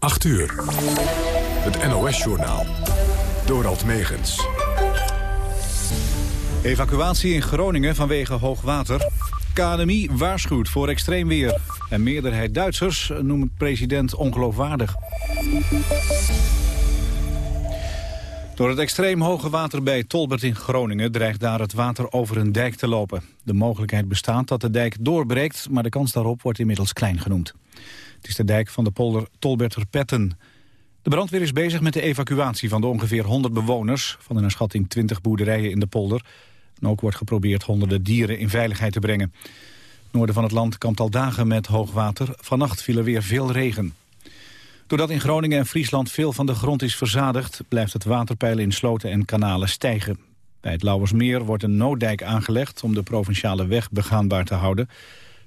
8 uur. Het NOS-journaal. Dorald Megens. Evacuatie in Groningen vanwege hoogwater. KNMI waarschuwt voor extreem weer. En meerderheid Duitsers noemt president ongeloofwaardig. Door het extreem hoge water bij Tolbert in Groningen... dreigt daar het water over een dijk te lopen. De mogelijkheid bestaat dat de dijk doorbreekt... maar de kans daarop wordt inmiddels klein genoemd. Het is de dijk van de polder Tolberterpetten. De brandweer is bezig met de evacuatie van de ongeveer 100 bewoners... van een schatting 20 boerderijen in de polder. En ook wordt geprobeerd honderden dieren in veiligheid te brengen. Noorden van het land kampt al dagen met hoogwater. Vannacht viel er weer veel regen. Doordat in Groningen en Friesland veel van de grond is verzadigd... blijft het waterpeil in sloten en kanalen stijgen. Bij het Lauwersmeer wordt een nooddijk aangelegd... om de provinciale weg begaanbaar te houden.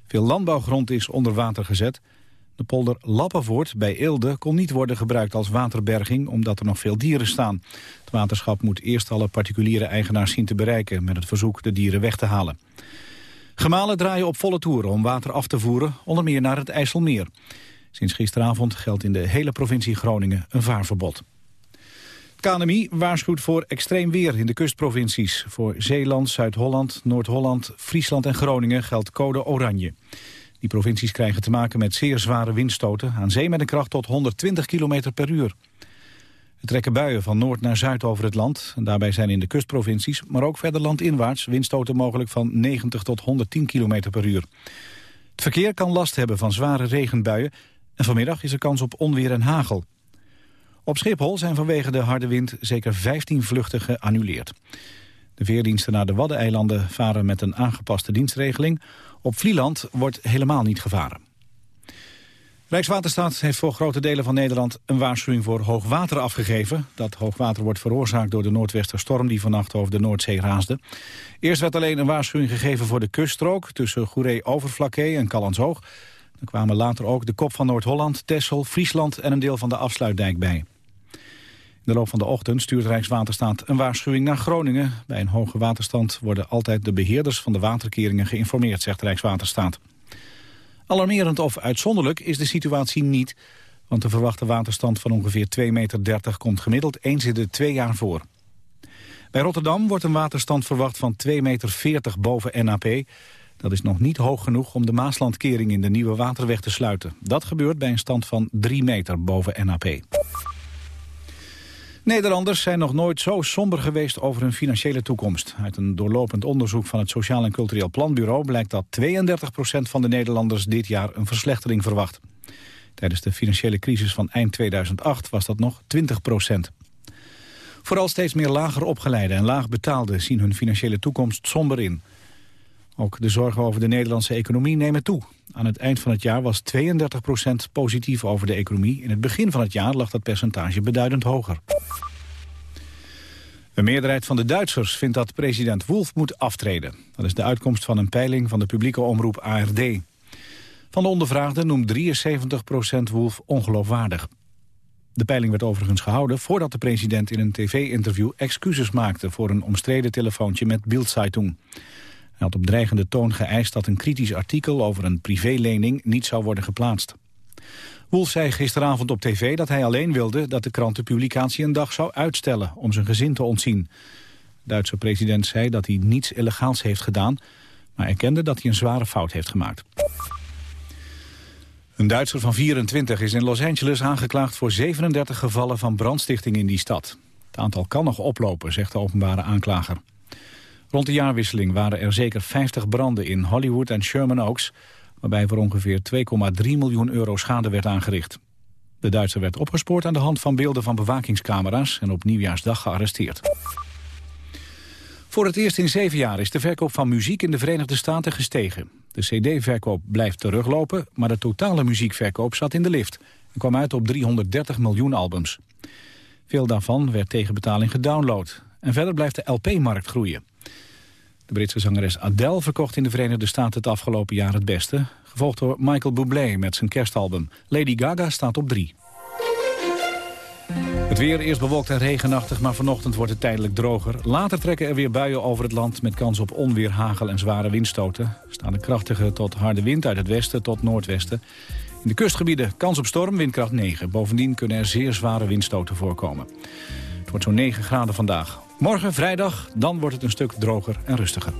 Veel landbouwgrond is onder water gezet. De polder Lappenvoort bij Eelde kon niet worden gebruikt als waterberging... omdat er nog veel dieren staan. Het waterschap moet eerst alle particuliere eigenaars zien te bereiken... met het verzoek de dieren weg te halen. Gemalen draaien op volle toeren om water af te voeren, onder meer naar het IJsselmeer. Sinds gisteravond geldt in de hele provincie Groningen een vaarverbod. KNMI waarschuwt voor extreem weer in de kustprovincies. Voor Zeeland, Zuid-Holland, Noord-Holland, Friesland en Groningen geldt code oranje. Die provincies krijgen te maken met zeer zware windstoten... aan zee met een kracht tot 120 km per uur. Er trekken buien van noord naar zuid over het land. En daarbij zijn in de kustprovincies, maar ook verder landinwaarts... windstoten mogelijk van 90 tot 110 km per uur. Het verkeer kan last hebben van zware regenbuien... en vanmiddag is er kans op onweer en hagel. Op Schiphol zijn vanwege de harde wind zeker 15 vluchten geannuleerd. De veerdiensten naar de Waddeneilanden varen met een aangepaste dienstregeling. Op Vlieland wordt helemaal niet gevaren. Rijkswaterstaat heeft voor grote delen van Nederland een waarschuwing voor hoogwater afgegeven. Dat hoogwater wordt veroorzaakt door de noordwesterstorm die vannacht over de Noordzee raasde. Eerst werd alleen een waarschuwing gegeven voor de kuststrook tussen Goeree-Overflakkee en Callandshoog. Dan kwamen later ook de kop van Noord-Holland, Texel, Friesland en een deel van de afsluitdijk bij. De loop van de ochtend stuurt Rijkswaterstaat een waarschuwing naar Groningen. Bij een hoge waterstand worden altijd de beheerders van de waterkeringen geïnformeerd, zegt Rijkswaterstaat. Alarmerend of uitzonderlijk is de situatie niet, want de verwachte waterstand van ongeveer 2,30 meter komt gemiddeld eens in de twee jaar voor. Bij Rotterdam wordt een waterstand verwacht van 2,40 meter boven NAP. Dat is nog niet hoog genoeg om de Maaslandkering in de Nieuwe Waterweg te sluiten. Dat gebeurt bij een stand van 3 meter boven NAP. Nederlanders zijn nog nooit zo somber geweest over hun financiële toekomst. Uit een doorlopend onderzoek van het Sociaal en Cultureel Planbureau... blijkt dat 32% van de Nederlanders dit jaar een verslechtering verwacht. Tijdens de financiële crisis van eind 2008 was dat nog 20% Vooral steeds meer lager opgeleide en laag betaalden zien hun financiële toekomst somber in. Ook de zorgen over de Nederlandse economie nemen toe. Aan het eind van het jaar was 32% positief over de economie. In het begin van het jaar lag dat percentage beduidend hoger. Een meerderheid van de Duitsers vindt dat president Wolf moet aftreden. Dat is de uitkomst van een peiling van de publieke omroep ARD. Van de ondervraagden noemt 73% Wolf ongeloofwaardig. De peiling werd overigens gehouden voordat de president in een tv-interview excuses maakte voor een omstreden telefoontje met Bild-Zeitung. Hij had op dreigende toon geëist dat een kritisch artikel over een privélening niet zou worden geplaatst. Wolf zei gisteravond op tv dat hij alleen wilde dat de krant de publicatie een dag zou uitstellen om zijn gezin te ontzien. De Duitse president zei dat hij niets illegaals heeft gedaan, maar erkende dat hij een zware fout heeft gemaakt. Een Duitser van 24 is in Los Angeles aangeklaagd voor 37 gevallen van brandstichting in die stad. Het aantal kan nog oplopen, zegt de openbare aanklager. Rond de jaarwisseling waren er zeker 50 branden in Hollywood en Sherman Oaks... waarbij voor ongeveer 2,3 miljoen euro schade werd aangericht. De Duitser werd opgespoord aan de hand van beelden van bewakingscamera's... en op nieuwjaarsdag gearresteerd. Voor het eerst in zeven jaar is de verkoop van muziek in de Verenigde Staten gestegen. De cd-verkoop blijft teruglopen, maar de totale muziekverkoop zat in de lift... en kwam uit op 330 miljoen albums. Veel daarvan werd tegen betaling gedownload. En verder blijft de LP-markt groeien. De Britse zangeres Adele verkocht in de Verenigde Staten het afgelopen jaar het beste. Gevolgd door Michael Bublé met zijn kerstalbum. Lady Gaga staat op drie. Het weer eerst bewolkt en regenachtig, maar vanochtend wordt het tijdelijk droger. Later trekken er weer buien over het land met kans op onweer, hagel en zware windstoten. Er staat een krachtige tot harde wind uit het westen tot noordwesten. In de kustgebieden kans op storm, windkracht 9. Bovendien kunnen er zeer zware windstoten voorkomen. Het wordt zo'n 9 graden vandaag. Morgen, vrijdag, dan wordt het een stuk droger en rustiger.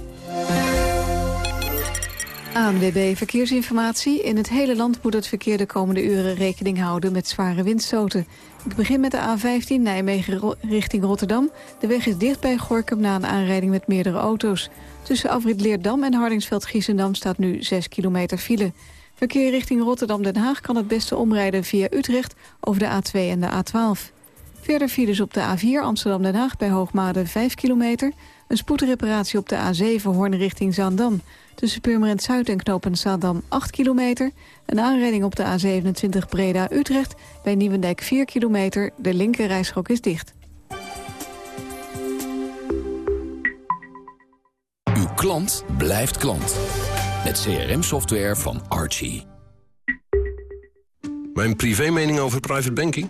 ANWB Verkeersinformatie. In het hele land moet het verkeer de komende uren rekening houden met zware windstoten. Ik begin met de A15 Nijmegen richting Rotterdam. De weg is dicht bij Gorkum na een aanrijding met meerdere auto's. Tussen Afrit Leerdam en Hardingsveld-Giessendam staat nu 6 kilometer file. Verkeer richting Rotterdam-Den Haag kan het beste omrijden via Utrecht over de A2 en de A12. Verder files op de A4 Amsterdam-Den Haag bij Hoogmade 5 kilometer. Een spoedreparatie op de A7 Hoorn richting Zaandam. Tussen Purmerend Zuid en Knopen Zaandam 8 kilometer. Een aanrijding op de A27 Breda-Utrecht. Bij Nieuwendijk 4 kilometer. De linker is dicht. Uw klant blijft klant. Met CRM-software van Archie. Mijn privé-mening over private banking?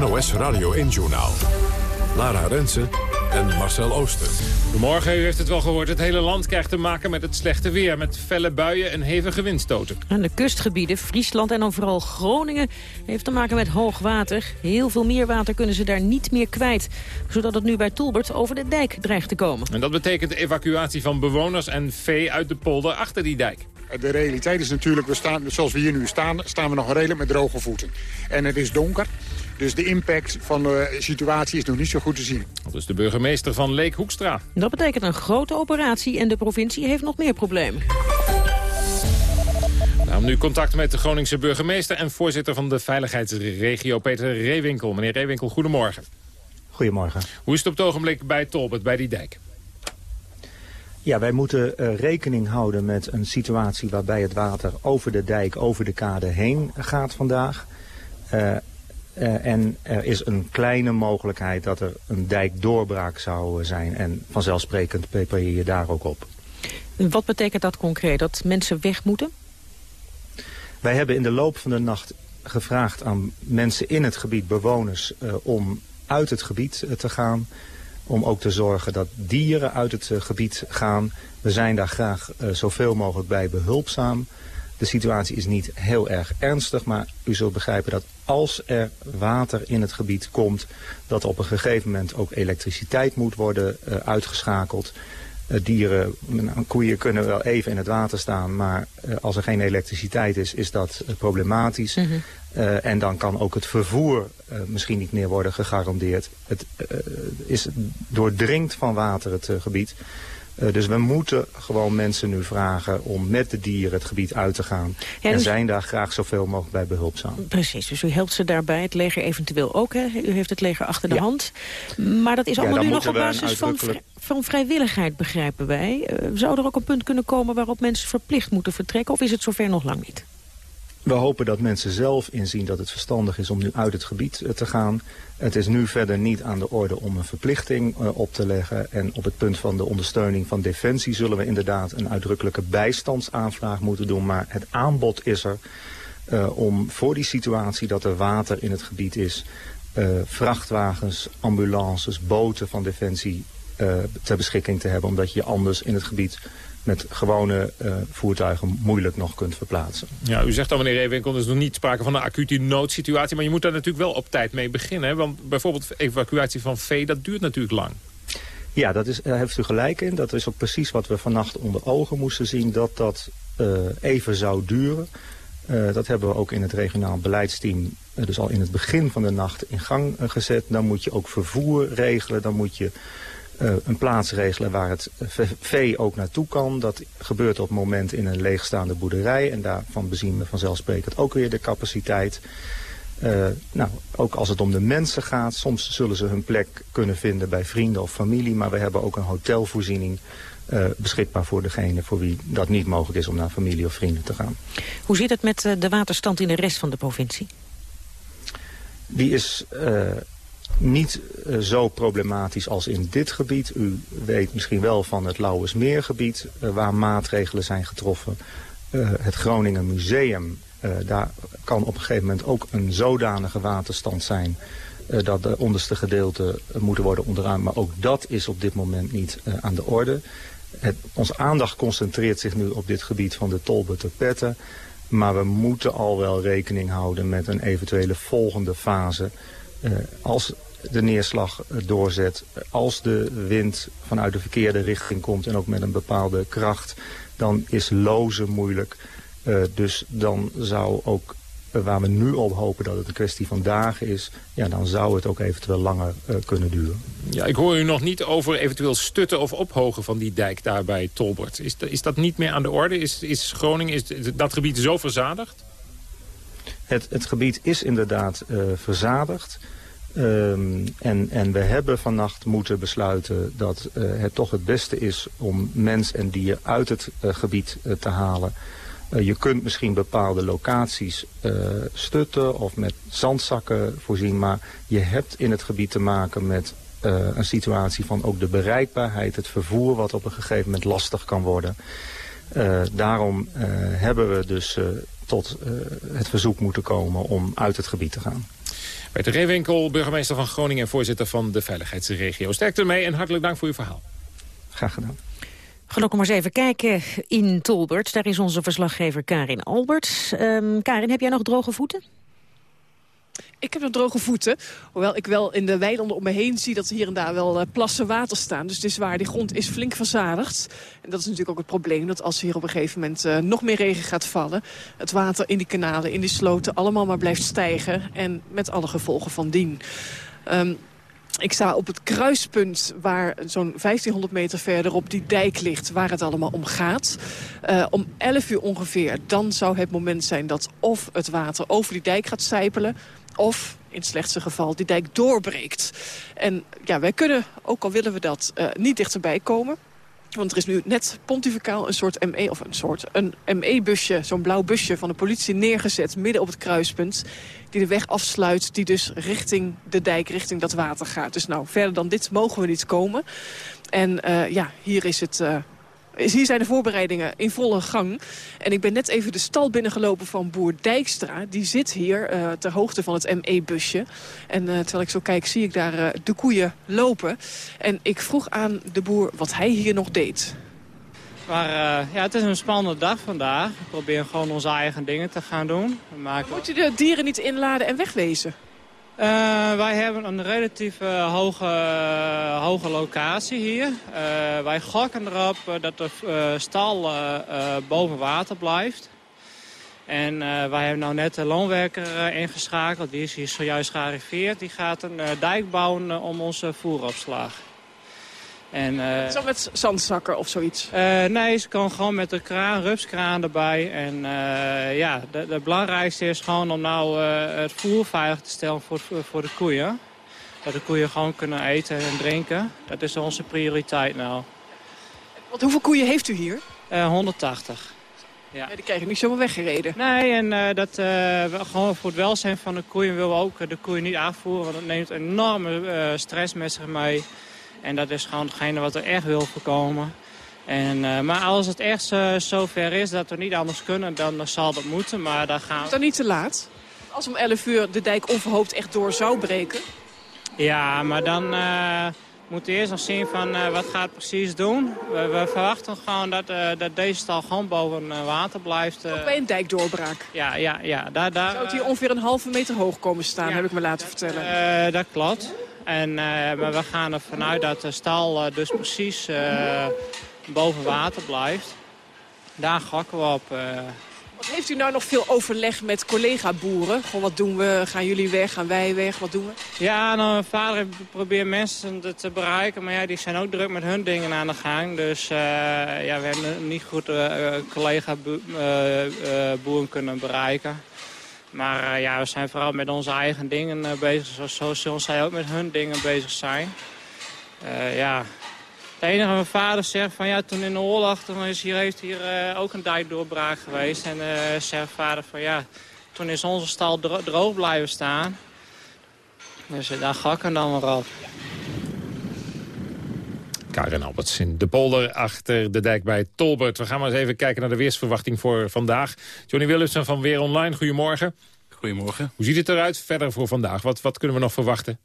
NOS Radio 1 Journaal. Lara Rensen en Marcel Ooster. Goedemorgen, u heeft het wel gehoord. Het hele land krijgt te maken met het slechte weer. Met felle buien en hevige windstoten. En de kustgebieden, Friesland en dan vooral Groningen... heeft te maken met hoog water. Heel veel meer water kunnen ze daar niet meer kwijt. Zodat het nu bij Tolbert over de dijk dreigt te komen. En dat betekent de evacuatie van bewoners en vee uit de polder achter die dijk. De realiteit is natuurlijk, we staan, zoals we hier nu staan, staan we nog redelijk met droge voeten. En het is donker. Dus de impact van de situatie is nog niet zo goed te zien. Dat is de burgemeester van Leek Hoekstra. Dat betekent een grote operatie en de provincie heeft nog meer problemen. Nou, nu contact met de Groningse burgemeester en voorzitter van de veiligheidsregio Peter Reewinkel. Meneer Reewinkel, goedemorgen. Goedemorgen. Hoe is het op het ogenblik bij Tolbert, bij die dijk? Ja, wij moeten uh, rekening houden met een situatie waarbij het water over de dijk, over de kade heen gaat vandaag. Uh, uh, en er is een kleine mogelijkheid dat er een dijkdoorbraak zou zijn. En vanzelfsprekend peper je je daar ook op. Wat betekent dat concreet? Dat mensen weg moeten? Wij hebben in de loop van de nacht gevraagd aan mensen in het gebied, bewoners, uh, om uit het gebied uh, te gaan. Om ook te zorgen dat dieren uit het gebied gaan. We zijn daar graag zoveel mogelijk bij behulpzaam. De situatie is niet heel erg ernstig, maar u zult begrijpen dat als er water in het gebied komt, dat op een gegeven moment ook elektriciteit moet worden uh, uitgeschakeld. Uh, dieren, nou, koeien kunnen wel even in het water staan, maar uh, als er geen elektriciteit is, is dat problematisch. Mm -hmm. en dan kan ook het vervoer misschien niet meer worden gegarandeerd. Het is doordringt van water het gebied. Uh, dus we moeten gewoon mensen nu vragen om met de dieren het gebied uit te gaan. Ja, en zijn daar graag zoveel mogelijk bij behulpzaam. Precies, dus u helpt ze daarbij. Het leger eventueel ook, hè? U heeft het leger achter de ja. hand. Maar dat is allemaal ja, nu nog op basis van, van vrijwilligheid, begrijpen wij. Uh, zou er ook een punt kunnen komen waarop mensen verplicht moeten vertrekken? Of is het zover nog lang niet? We hopen dat mensen zelf inzien dat het verstandig is om nu uit het gebied uh, te gaan. Het is nu verder niet aan de orde om een verplichting uh, op te leggen. En op het punt van de ondersteuning van Defensie zullen we inderdaad een uitdrukkelijke bijstandsaanvraag moeten doen. Maar het aanbod is er uh, om voor die situatie dat er water in het gebied is... vrachtwagens, ambulances, boten van Defensie ter beschikking te hebben. Omdat je anders in het gebied met gewone uh, voertuigen moeilijk nog kunt verplaatsen. Ja, u zegt al meneer Reewinkel, er is nog niet sprake van een acute noodsituatie... maar je moet daar natuurlijk wel op tijd mee beginnen. Hè? Want bijvoorbeeld evacuatie van vee, dat duurt natuurlijk lang. Ja, dat is, daar heeft u gelijk in. Dat is ook precies wat we vannacht onder ogen moesten zien... dat dat uh, even zou duren. Uh, dat hebben we ook in het regionaal beleidsteam... dus al in het begin van de nacht in gang gezet. Dan moet je ook vervoer regelen, dan moet je uh, een plaats regelen waar het vee ook naartoe kan. Dat gebeurt op het moment in een leegstaande boerderij. En daarvan bezien we vanzelfsprekend ook weer de capaciteit. Uh, nou, ook als het om de mensen gaat. Soms zullen ze hun plek kunnen vinden bij vrienden of familie. Maar we hebben ook een hotelvoorziening beschikbaar voor degene voor wie dat niet mogelijk is om naar familie of vrienden te gaan. Hoe zit het met de waterstand in de rest van de provincie? Die is niet uh, zo problematisch als in dit gebied. U weet misschien wel van het Lauwersmeergebied uh, waar maatregelen zijn getroffen. Uh, het Groningen Museum, daar kan op een gegeven moment ook een zodanige waterstand zijn... dat de onderste gedeelten moeten worden onderruimd. Maar ook dat is op dit moment niet aan de orde. Het, aandacht concentreert zich nu op dit gebied van de Tolbe Petten. Maar we moeten al wel rekening houden met een eventuele volgende fase... Uh, als de neerslag eh, doorzet. Als de wind vanuit de verkeerde richting komt en ook met een bepaalde kracht, dan is lozen moeilijk. Uh, dus dan zou ook, waar we nu op hopen dat het een kwestie van dagen is, ja, dan zou het ook eventueel langer uh, kunnen duren. Ja, ik hoor u nog niet over eventueel stutten of ophogen van die dijk daar bij Tolbert. Is, is dat niet meer aan de orde? Is, is Groningen, is dat gebied zo verzadigd? Het, het gebied is inderdaad verzadigd. Um, en, en we hebben vannacht moeten besluiten dat uh, het toch het beste is om mens en dier uit het uh, gebied uh, te halen. je kunt misschien bepaalde locaties stutten of met zandzakken voorzien, maar je hebt in het gebied te maken met een situatie van ook de bereikbaarheid, het vervoer wat op een gegeven moment lastig kan worden. daarom hebben we dus tot het verzoek moeten komen om uit het gebied te gaan. Peter Reewinkel, burgemeester van Groningen en voorzitter van de veiligheidsregio. Sterkte ermee en hartelijk dank voor uw verhaal. Graag gedaan. Ook maar eens even kijken in Tolbert. Daar is onze verslaggever Karin Albert. Um, Karin, heb jij nog droge voeten? Ik heb nog droge voeten. Hoewel ik wel in de weilanden om me heen zie dat hier en daar wel uh, plassen water staan. Dus het is waar, die grond is flink verzadigd. En dat is natuurlijk ook het probleem. Dat als hier op een gegeven moment uh, nog meer regen gaat vallen... het water in die kanalen, in die sloten allemaal maar blijft stijgen. En met alle gevolgen van dien. Um, ik sta op het kruispunt waar zo'n 1500 meter verderop die dijk ligt... waar het allemaal om gaat. Uh, om 11 uur ongeveer, dan zou het moment zijn dat of het water over die dijk gaat sijpelen of in het slechtste geval die dijk doorbreekt. En ja, wij kunnen, ook al willen we dat, uh, niet dichterbij komen. Want er is nu net pontificaal een soort ME, of een soort, een ME-busje, zo'n blauw busje van de politie neergezet midden op het kruispunt. Die de weg afsluit, die dus richting de dijk, richting dat water gaat. Dus nou, verder dan dit mogen we niet komen. En uh, ja, hier is het uh, hier zijn de voorbereidingen in volle gang. En ik ben net even de stal binnengelopen van boer Dijkstra. Die zit hier uh, ter hoogte van het ME-busje. En uh, terwijl ik zo kijk, zie ik daar uh, de koeien lopen. En ik vroeg aan de boer wat hij hier nog deed. Maar ja, het is een spannende dag vandaag. We proberen gewoon onze eigen dingen te gaan doen. We maken... Moet je de dieren niet inladen en wegwezen? Uh, wij hebben een relatief uh, hoge, uh, hoge locatie hier. wij gokken erop dat de stal boven water blijft. En wij hebben nou net de loonwerker ingeschakeld. Die is hier zojuist gearriveerd. Die gaat een dijk bouwen om onze voeropslag. En, uh, Zo met zandzakken of zoiets? Uh, nee, ze kan gewoon met de kraan, rupskraan erbij. En uh, ja, het belangrijkste is gewoon om nou het voer veilig te stellen voor, voor de koeien. Dat de koeien gewoon kunnen eten en drinken. Dat is onze prioriteit nou. Want hoeveel koeien heeft u hier? 180. Ja. die krijgen niet zomaar weggereden. Nee, en dat, gewoon voor het welzijn van de koeien willen we ook de koeien niet afvoeren. Want dat neemt enorme stress met zich mee. En dat is gewoon hetgene wat er echt wil voorkomen. En, uh, maar als het echt uh, zover is dat we niet anders kunnen, dan zal dat moeten. Maar daar gaan... Is dat niet te laat? Als om 11 uur de dijk onverhoopt echt door zou breken? Ja, maar dan uh, moeten we eerst nog zien van wat gaat het precies doen. We, we verwachten gewoon dat, dat deze stal gewoon boven water blijft. Ook bij een dijkdoorbraak? Ja, ja, ja. Daar, daar, Zou het hier ongeveer een halve meter hoog komen staan, ja, heb ik me laten dat, vertellen. dat klopt. En, uh, maar we gaan ervan uit dat de stal uh, dus precies uh, boven water blijft. Daar gokken we op. Wat heeft u nou nog veel overleg met collega-boeren? Gewoon wat doen we? Gaan jullie weg? Gaan wij weg? Wat doen we? Ja, nou, mijn vader probeert mensen te bereiken. Maar ja, die zijn ook druk met hun dingen aan de gang. Dus ja, we hebben niet goed collega-boeren kunnen bereiken. Maar uh, ja, we zijn vooral met onze eigen dingen uh, bezig. Zo, zo zullen zij ook met hun dingen bezig zijn. Uh, ja, Het enige mijn vader zegt van ja, toen in de oorlog is hier, heeft hier ook een dijkdoorbraak geweest. En uh, zegt vader van ja, toen is onze stal dro droog blijven staan. Dus uh, daar ga ik dan maar op. Karin Alberts in de polder achter de dijk bij Tolbert. We gaan maar eens even kijken naar de weersverwachting voor vandaag. Johnny Willemsen van Weer Online, goedemorgen. Goedemorgen. Hoe ziet het eruit verder voor vandaag? Wat, wat kunnen we nog verwachten?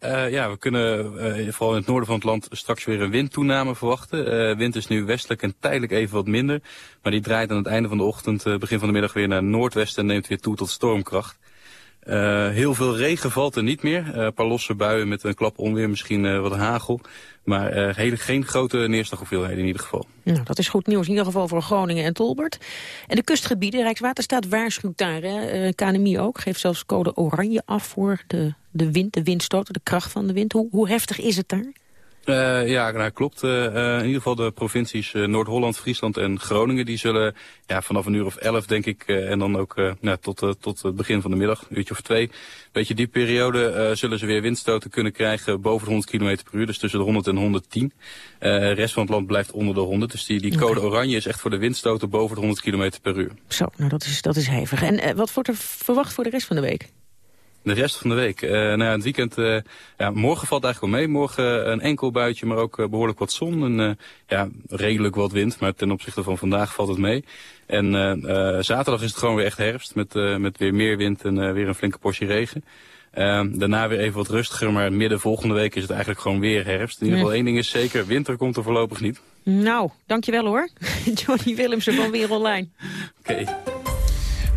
Uh, ja, we kunnen uh, vooral in het noorden van het land straks weer een windtoename verwachten. Uh, wind is nu westelijk en tijdelijk even wat minder. Maar die draait aan het einde van de ochtend, begin van de middag weer naar noordwesten en neemt weer toe tot stormkracht. Uh, heel veel regen valt er niet meer. Uh, een paar losse buien met een klap onweer, misschien uh, wat hagel. Maar hele, geen grote neerslaghoeveelheden in ieder geval. Nou, dat is goed nieuws in ieder geval voor Groningen en Tolbert. En de kustgebieden, Rijkswaterstaat waarschuwt daar. Hè? KNMI ook, geeft zelfs code oranje af voor de, de wind, de windstoten, de kracht van de wind. Hoe, hoe heftig is het daar? Uh, ja, nou, klopt. Uh, in ieder geval de provincies Noord-Holland, Friesland en Groningen... die zullen ja, vanaf een uur of elf, denk ik, en dan ook nou, tot, tot het begin van de middag, een uurtje of twee... beetje die periode zullen ze weer windstoten kunnen krijgen boven de 100 km per uur. Dus tussen de 100 en 110. de rest van het land blijft onder de 100. Dus die, die code oranje is echt voor de windstoten boven de 100 km per uur. Zo, nou dat is, dat is hevig. En wat wordt er verwacht voor de rest van de week? De rest van de week. Uh, nou ja, het weekend, uh, ja, morgen valt eigenlijk wel mee. Morgen een enkel buitje, maar ook behoorlijk wat zon. En ja, redelijk wat wind, maar ten opzichte van vandaag valt het mee. En zaterdag is het gewoon weer echt herfst, met, met weer meer wind en weer een flinke portie regen. daarna weer even wat rustiger, maar midden volgende week is het eigenlijk gewoon weer herfst. In ieder geval één ding is zeker, winter komt er voorlopig niet. Nou, dankjewel hoor. Johnny Willemsen van Weer Online. Oké. Okay.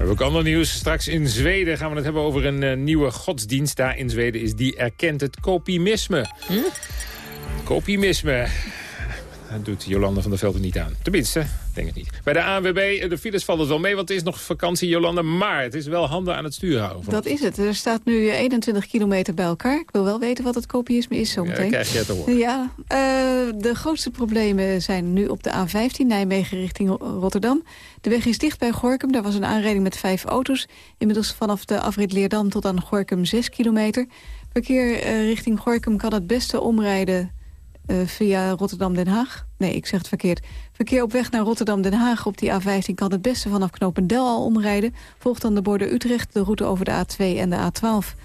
Hebben ook ander nieuws. Straks in Zweden gaan we het hebben over een uh, nieuwe godsdienst. Daar in Zweden is die erkent het kopimisme. Hm? Kopimisme. Dat doet Jolanda van der Velden niet aan. Tenminste, denk het niet. Bij de ANWB, de files valt het wel mee, want het is nog vakantie, Jolanda. Maar het is wel handen aan het stuur houden. Dat is het. Er staat nu 21 kilometer bij elkaar. Ik wil wel weten wat het kopiïsme is zometeen. Ja, krijg je het te horen. Ja, uh, de grootste problemen zijn nu op de A15 Nijmegen richting Rotterdam. De weg is dicht bij Gorkum. Daar was een aanrijding met vijf auto's. Inmiddels vanaf de afrit Leerdam tot aan Gorkum 6 kilometer. Verkeer uh, richting Gorkum kan het beste omrijden uh, via Rotterdam-Den Haag. Nee, ik zeg het verkeerd. Verkeer op weg naar Rotterdam-Den Haag op die A15 kan het beste vanaf Knopendel al omrijden. Volgt dan de borden Utrecht, de route over de A2 en de A12.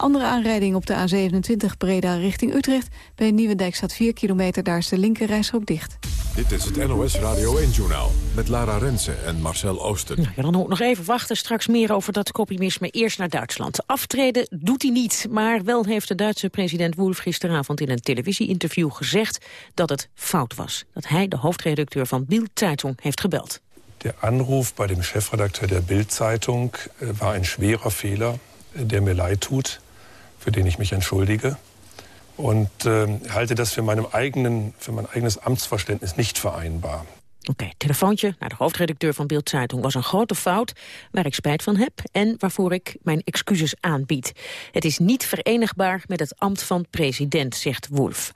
Andere aanrijding op de A27 Breda richting Utrecht. Bij Nieuwendijk staat 4 kilometer, daar is de linkerrijstrook dicht. Dit is het NOS Radio 1-journaal met Lara Rensen en Marcel Oosten. Nou, ja, dan nog even wachten. Straks meer over dat kopiemisme. Eerst naar Duitsland. Aftreden doet hij niet. Maar wel heeft de Duitse president Wolf gisteravond in een televisieinterview gezegd dat het fout was. Dat hij de hoofdredacteur van Bild Zeitung heeft gebeld. De Anruf bij de chefredacteur der Bild Zeitung äh, war een schwerer Fehler, der mir leid tut für den ich mich entschuldige. Und äh, halte das für, meinem eigenen, für mein eigenes Amtsverständnis nicht vereinbar. Oké, telefoontje naar de hoofdredacteur van Beeld Zeitung was een grote fout waar ik spijt van heb en waarvoor ik mijn excuses aanbied. Het is niet verenigbaar met het ambt van president, zegt Wolf.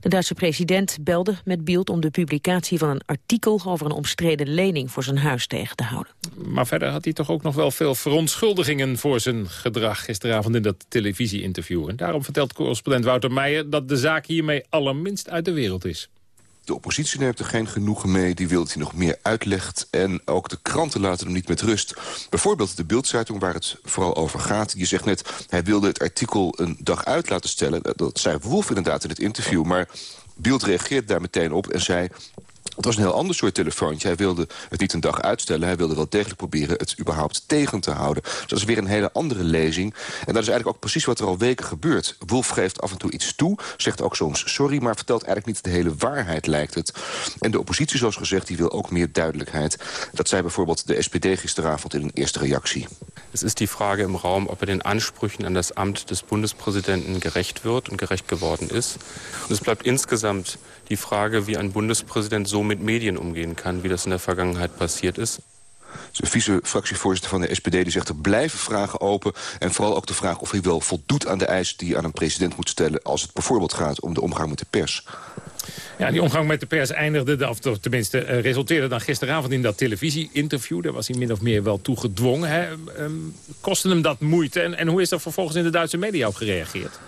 De Duitse president belde met Beeld om de publicatie van een artikel over een omstreden lening voor zijn huis tegen te houden. Maar verder had hij toch ook nog wel veel verontschuldigingen voor zijn gedrag gisteravond in dat televisieinterview. En daarom vertelt correspondent Wouter Meijer dat de zaak hiermee allerminst uit de wereld is. De oppositie neemt er geen genoegen mee. Die wil dat hij nog meer uitlegt. En ook de kranten laten hem niet met rust. Bijvoorbeeld de Bildzeitung, waar het vooral over gaat. Je zegt net, hij wilde het artikel een dag uit laten stellen. Dat zei Wolf inderdaad in het interview. Maar Bild reageert daar meteen op en zei... Het was een heel ander soort telefoontje. Hij wilde het niet een dag uitstellen. Hij wilde wel degelijk proberen het überhaupt tegen te houden. Dus dat is weer een hele andere lezing. En dat is eigenlijk ook precies wat er al weken gebeurt. Wolf geeft af en toe iets toe, zegt ook soms sorry... maar vertelt eigenlijk niet de hele waarheid, lijkt het. En de oppositie, zoals gezegd, die wil ook meer duidelijkheid. Dat zei bijvoorbeeld de SPD gisteravond in een eerste reactie. Het is die vraag im Raum, ob er den Ansprüchen an das Amt des Bundespräsidenten gerecht wird und gerecht geworden ist. Und es bleibt insgesamt die Frage, wie ein Bundespräsident so mit Medien umgehen kann, wie das in der Vergangenheit passiert ist. De vice-fractievoorzitter van de SPD die zegt er blijven vragen open. En vooral ook de vraag of hij wel voldoet aan de eisen die je aan een president moet stellen... als het bijvoorbeeld gaat om de omgang met de pers. Ja, die omgang met de pers eindigde, of tenminste uh, resulteerde dan gisteravond in dat televisie-interview. Daar was hij min of meer wel toe gedwongen. Hè? Um, kostte hem dat moeite? En, en hoe is er vervolgens in de Duitse media op gereageerd?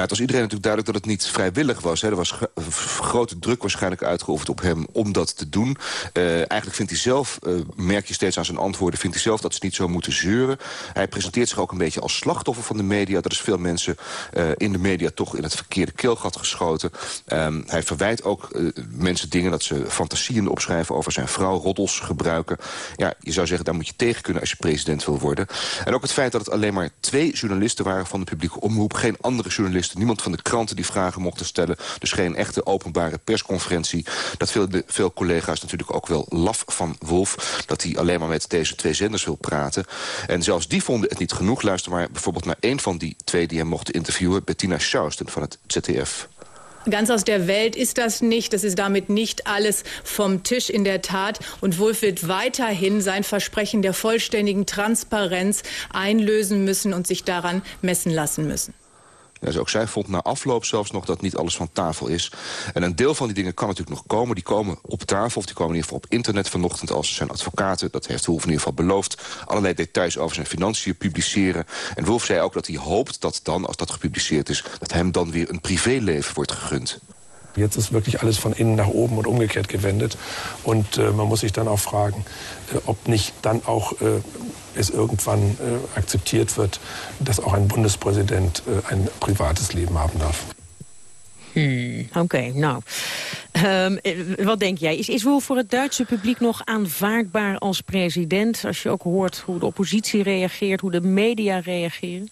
Het was iedereen natuurlijk duidelijk dat het niet vrijwillig was. Hè. Er was grote druk waarschijnlijk uitgeoefend op hem om dat te doen. Uh, eigenlijk vindt hij zelf, uh, merk je steeds aan zijn antwoorden... vindt hij zelf dat ze niet zo moeten zeuren. Hij presenteert zich ook een beetje als slachtoffer van de media. Dat is veel mensen uh, in de media toch in het verkeerde keelgat geschoten. Um, hij verwijt ook mensen dingen dat ze fantasieën opschrijven over zijn vrouw, roddels gebruiken. Ja, je zou zeggen, daar moet je tegen kunnen als je president wil worden. En ook het feit dat het alleen maar twee journalisten waren van de publieke omroep. Geen andere journalisten, niemand van de kranten die vragen mochten stellen. Dus geen echte openbare persconferentie. Dat vinden veel collega's natuurlijk ook wel laf van Wolf. Dat hij alleen maar met deze twee zenders wil praten. En zelfs die vonden het niet genoeg. Luister maar bijvoorbeeld naar een van die twee die hem mochten interviewen. Bettina Schausten van het ZDF. Ganz aus der Welt ist das nicht. Das ist damit nicht alles vom Tisch in der Tat. Und Wolf wird weiterhin sein Versprechen der vollständigen Transparenz einlösen müssen und sich daran messen lassen müssen. Dus ook zij vond na afloop zelfs nog dat niet alles van tafel is. En een deel van die dingen kan natuurlijk nog komen. Die komen op tafel, of die komen in ieder geval op internet vanochtend... als zijn advocaten, dat heeft Wolf in ieder geval beloofd... allerlei details over zijn financiën publiceren. En Wolf zei ook dat hij hoopt dat dan, als dat gepubliceerd is... dat hem dan weer een privéleven wordt gegund. Jetzt ist wirklich alles von innen nach oben und umgekehrt gewendet. Und äh, man muss sich dann auch fragen, äh, ob nicht dann auch äh, es irgendwann äh, akzeptiert wird, dass auch ein Bundespräsident äh, ein privates Leben haben darf. Hmm, Oké, okay, nou. Um, wat denk jij? Is, is Wolf voor het Duitse publiek nog aanvaardbaar als president? Als je ook hoort hoe de oppositie reageert, hoe de media reageren?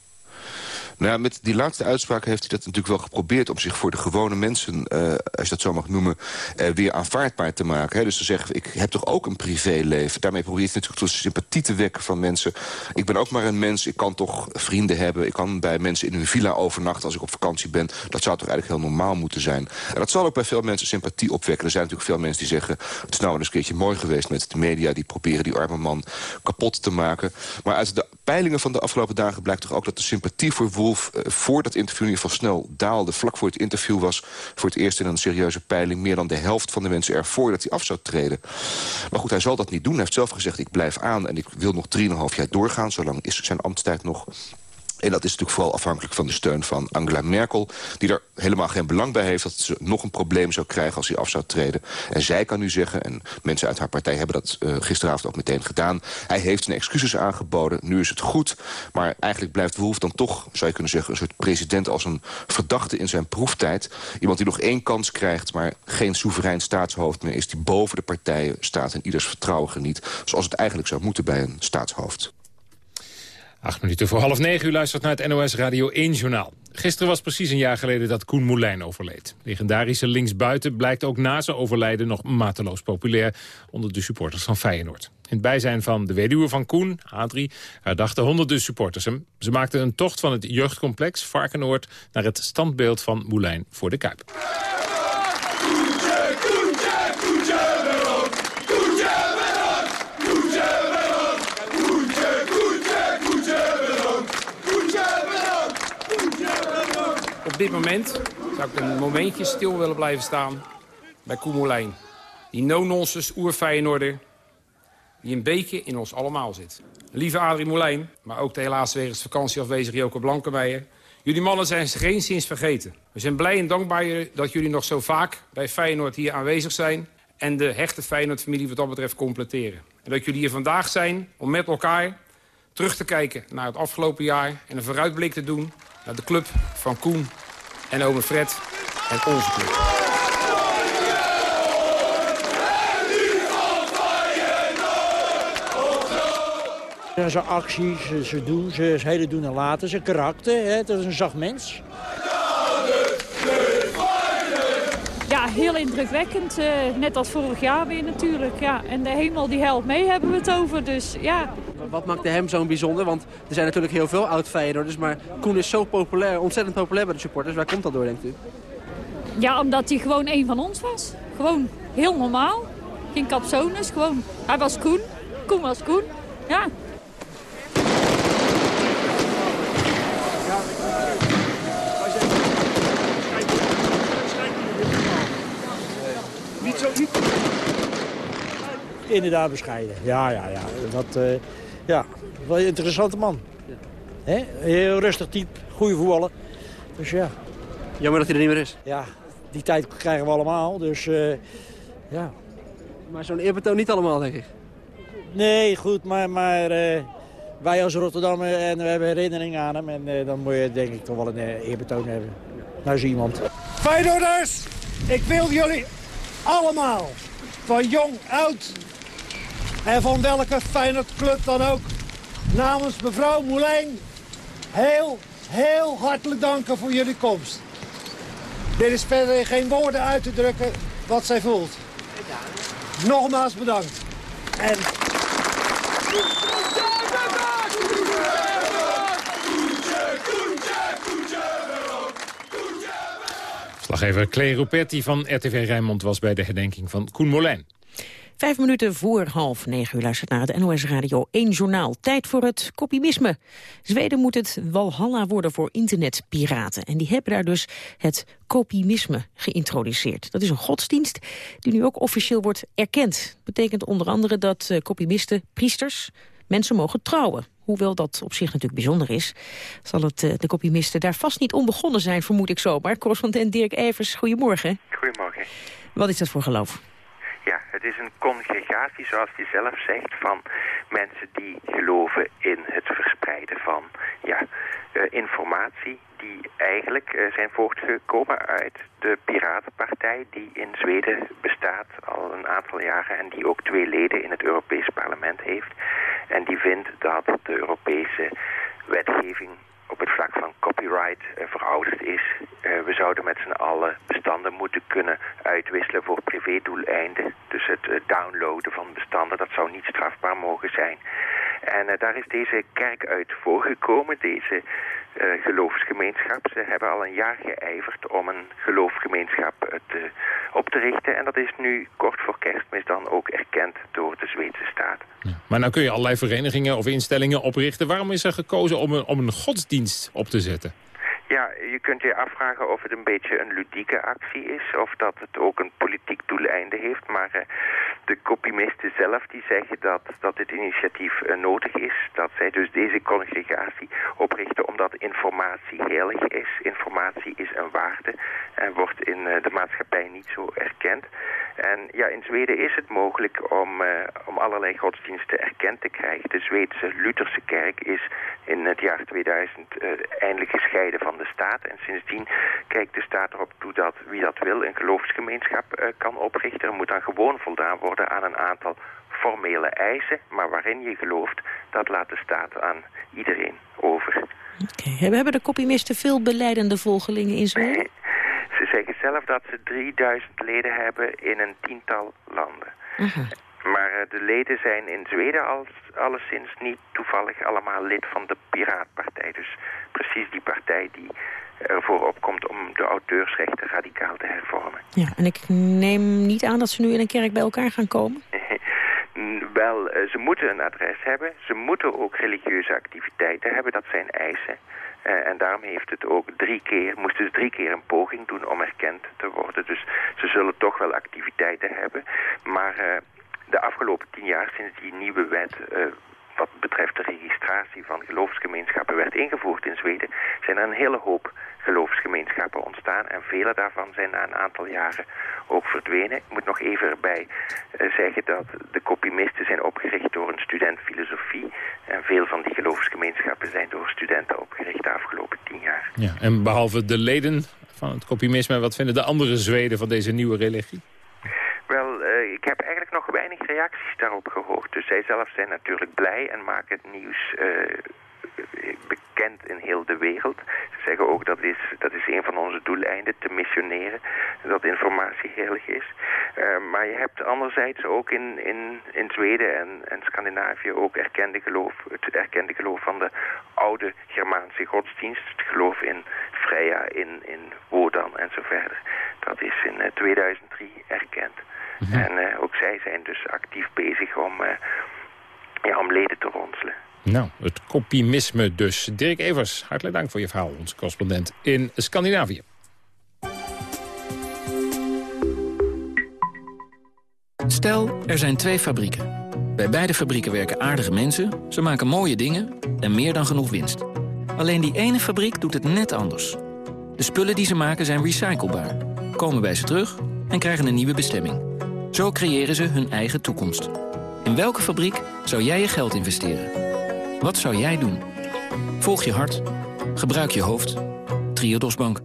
Nou ja, met die laatste uitspraak heeft hij dat natuurlijk wel geprobeerd... om zich voor de gewone mensen, uh, als je dat zo mag noemen... Uh, weer aanvaardbaar te maken. Hè? Dus te zeggen, ik heb toch ook een privéleven. Daarmee probeert hij natuurlijk tot sympathie te wekken van mensen. Ik ben ook maar een mens, ik kan toch vrienden hebben. Ik kan bij mensen in hun villa overnachten als ik op vakantie ben. Dat zou toch eigenlijk heel normaal moeten zijn. En dat zal ook bij veel mensen sympathie opwekken. Er zijn natuurlijk veel mensen die zeggen... het is nou eens een keertje mooi geweest met de media... die proberen die arme man kapot te maken. Maar uit de peilingen van de afgelopen dagen blijkt toch ook... dat de sympathie voor Wolf uh, voor dat interview in ieder geval snel daalde. Vlak voor het interview was voor het eerst in een serieuze peiling... meer dan de helft van de mensen ervoor dat hij af zou treden. Maar goed, hij zal dat niet doen. Hij heeft zelf gezegd, ik blijf aan en ik wil nog 3,5 jaar doorgaan. Zolang is zijn ambtstijd nog. En dat is natuurlijk vooral afhankelijk van de steun van Angela Merkel... die er helemaal geen belang bij heeft dat ze nog een probleem zou krijgen als hij af zou treden. En zij kan nu zeggen, en mensen uit haar partij hebben dat uh, gisteravond ook meteen gedaan... hij heeft zijn excuses aangeboden, nu is het goed. Maar eigenlijk blijft Wolf dan toch, zou je kunnen zeggen... een soort president als een verdachte in zijn proeftijd. Iemand die nog één kans krijgt, maar geen soeverein staatshoofd meer is... die boven de partijen staat en ieders vertrouwen geniet. Zoals het eigenlijk zou moeten bij een staatshoofd. Acht minuten voor half negen, u luistert naar het NOS Radio 1-journaal. Gisteren was precies een jaar geleden dat Koen Moulijn overleed. Legendarische linksbuiten blijkt ook na zijn overlijden nog mateloos populair onder de supporters van Feyenoord. In het bijzijn van de weduwe van Koen, Adrie, herdachten honderden supporters hem. Ze maakten een tocht van het jeugdcomplex Varkenoord naar het standbeeld van Moulijn voor de Kuip. Op dit moment zou ik een momentje stil willen blijven staan bij Koemelijn. Die no-nonsense oerfeienorder die een beetje in ons allemaal zit. Lieve Adrie Moulijn, maar ook de helaas wegens vakantie afwezige Joke Blankenmeijer. Jullie mannen zijn geen sinds vergeten. We zijn blij en dankbaar dat jullie nog zo vaak bij Feyenoord hier aanwezig zijn... en de hechte Feyenoord-familie wat dat betreft completeren. En dat jullie hier vandaag zijn om met elkaar terug te kijken naar het afgelopen jaar... en een vooruitblik te doen naar de club van Koen en ome Fred en onze club. Zijn acties, ze doen, ze hele doen en laten, zijn karakter, hè, is een zacht mens. Ja, heel indrukwekkend. Uh, net als vorig jaar weer natuurlijk. Ja. En de hemel die helpt mee, hebben we het over. Dus ja, wat maakte hem zo'n bijzonder? Want er zijn natuurlijk heel veel oud Feyenoorders, maar Koen is zo populair, ontzettend populair bij de supporters. Waar komt dat door, denkt u? Ja, omdat hij gewoon een van ons was. Gewoon heel normaal. Geen capsones, gewoon. Hij was Koen. Koen was Koen. Ja. Niet zo, niet... Inderdaad bescheiden. Ja, ja, ja. Dat, uh, ja, wel een interessante man. He? Heel rustig type, goede voetballer. Dus ja, Jammer dat hij er niet meer is. Ja, die tijd krijgen we allemaal, dus ja. Maar zo'n eerbetoon niet allemaal, denk ik. Nee, goed, maar, maar wij als Rotterdammer en we hebben herinnering aan hem. En dan moet je denk ik toch wel een eerbetoon hebben. Nou is iemand. Feyenoorders, ik wil jullie allemaal, van jong, oud en van welke Feyenoord club dan ook, namens mevrouw Moulijn heel, heel hartelijk danken voor jullie komst. Dit is verder geen woorden uit te drukken wat zij voelt. Nogmaals bedankt. En... Slaggever Clay Ruperti van RTV Rijnmond was bij de herdenking van Koen Molijn. Vijf minuten voor half negen u luistert naar het NOS Radio 1 Journaal. Tijd voor het kopimisme. Zweden moet het walhalla worden voor internetpiraten. En die hebben daar dus het kopimisme geïntroduceerd. Dat is een godsdienst die nu ook officieel wordt erkend. betekent onder andere dat uh, kopimisten, priesters, mensen mogen trouwen. Hoewel dat op zich natuurlijk bijzonder is, zal het uh, de kopimisten daar vast niet onbegonnen zijn, vermoed ik zomaar. Correspondent Dirk Evers, goedemorgen. Goedemorgen. Wat is dat voor geloof? Ja, het is een congregatie, zoals hij zelf zegt, van mensen die geloven in het verspreiden van ja, uh, informatie die eigenlijk uh, zijn voortgekomen uit de Piratenpartij die in Zweden bestaat al een aantal jaren en die ook twee leden in het Europees parlement heeft. En die vindt dat de Europese wetgeving op het vlak van copyright uh, verouderd is. Uh, we zouden met z'n allen bestanden moeten kunnen uitwisselen voor privédoeleinden. Dus het uh, downloaden van bestanden, dat zou niet strafbaar mogen zijn. En daar is deze kerk uit voorgekomen, deze geloofsgemeenschap. Ze hebben al een jaar geijverd om een geloofsgemeenschap te, op te richten. En dat is nu kort voor kerstmis dan ook erkend door de Zweedse staat. Maar nou kun je allerlei verenigingen of instellingen oprichten. Waarom is er gekozen om om een godsdienst op te zetten? Ja, je kunt je afvragen of het een beetje een ludieke actie is... of dat het ook een politiek doeleinde heeft. Maar uh, de kopimisten zelf die zeggen dat, dat dit initiatief uh, nodig is. Dat zij dus deze congregatie oprichten omdat informatie heilig is. Informatie is een waarde en wordt in uh, de maatschappij niet zo erkend. En ja, in Zweden is het mogelijk om, om allerlei godsdiensten erkend te krijgen. De Zweedse Lutherse kerk is in het jaar 2000 eindelijk gescheiden van de staat. En sindsdien kijkt de staat erop toe dat wie dat wil een geloofsgemeenschap uh, kan oprichten. Er moet dan gewoon voldaan worden aan een aantal formele eisen. Maar waarin je gelooft, dat laat de staat aan iedereen over. Okay. Hebben de kopimisten veel beleidende volgelingen in Zweden? Nee, ze zeggen zelf dat ze 3000 leden hebben in een tiental landen. Maar uh, de leden zijn in Zweden al, alleszins niet toevallig allemaal lid van de Piraatpartij. Dus precies die partij die ervoor opkomt om de auteursrechten radicaal te hervormen. Ja, en ik neem niet aan dat ze nu in een kerk bij elkaar gaan komen? Wel, uh, ze moeten een adres hebben. Ze moeten ook religieuze activiteiten hebben. Dat zijn eisen. Uh, en daarom heeft het ook drie keer, moesten ze drie keer een poging doen om erkend te worden. Dus ze zullen toch wel activiteiten hebben. Maar uh, de afgelopen tien jaar, sinds die nieuwe wet wat betreft de registratie van geloofsgemeenschappen werd ingevoerd in Zweden, zijn er een hele hoop geloofsgemeenschappen ontstaan. En vele daarvan zijn na een aantal jaren ook verdwenen. Ik moet nog even erbij uh, zeggen dat de kopimisten zijn opgericht door een student filosofie. En veel van die geloofsgemeenschappen zijn door studenten opgericht de afgelopen tien jaar. Ja, en behalve de leden van het kopimisme, wat vinden de andere Zweden van deze nieuwe religie? Uh, ik heb eigenlijk nog weinig reacties daarop gehoord. Dus zij zelf zijn natuurlijk blij en maken het nieuws uh, bekend in heel de wereld. Ze zeggen ook dat is, dat is een van onze doeleinden, te missioneren. Dat informatie heilig is. Maar je hebt anderzijds ook in, in, in Zweden en, en Scandinavië ook erkende geloof, het erkende geloof van de oude Germaanse godsdienst. Het geloof in Freya, in, in Wodan en zo verder. Dat is in uh, 2003 erkend. -hmm. En uh, ook zij zijn dus actief bezig om, uh, ja, om leden te ronselen. Nou, het kopimisme dus. Dirk Evers, hartelijk dank voor je verhaal, onze correspondent in Scandinavië. Stel, er zijn twee fabrieken. Bij beide fabrieken werken aardige mensen, ze maken mooie dingen en meer dan genoeg winst. Alleen die ene fabriek doet het net anders. De spullen die ze maken zijn recyclebaar, komen bij ze terug en krijgen een nieuwe bestemming. Zo creëren ze hun eigen toekomst. In welke fabriek zou jij je geld investeren? Wat zou jij doen? Volg je hart. Gebruik je hoofd. Triodos Bank.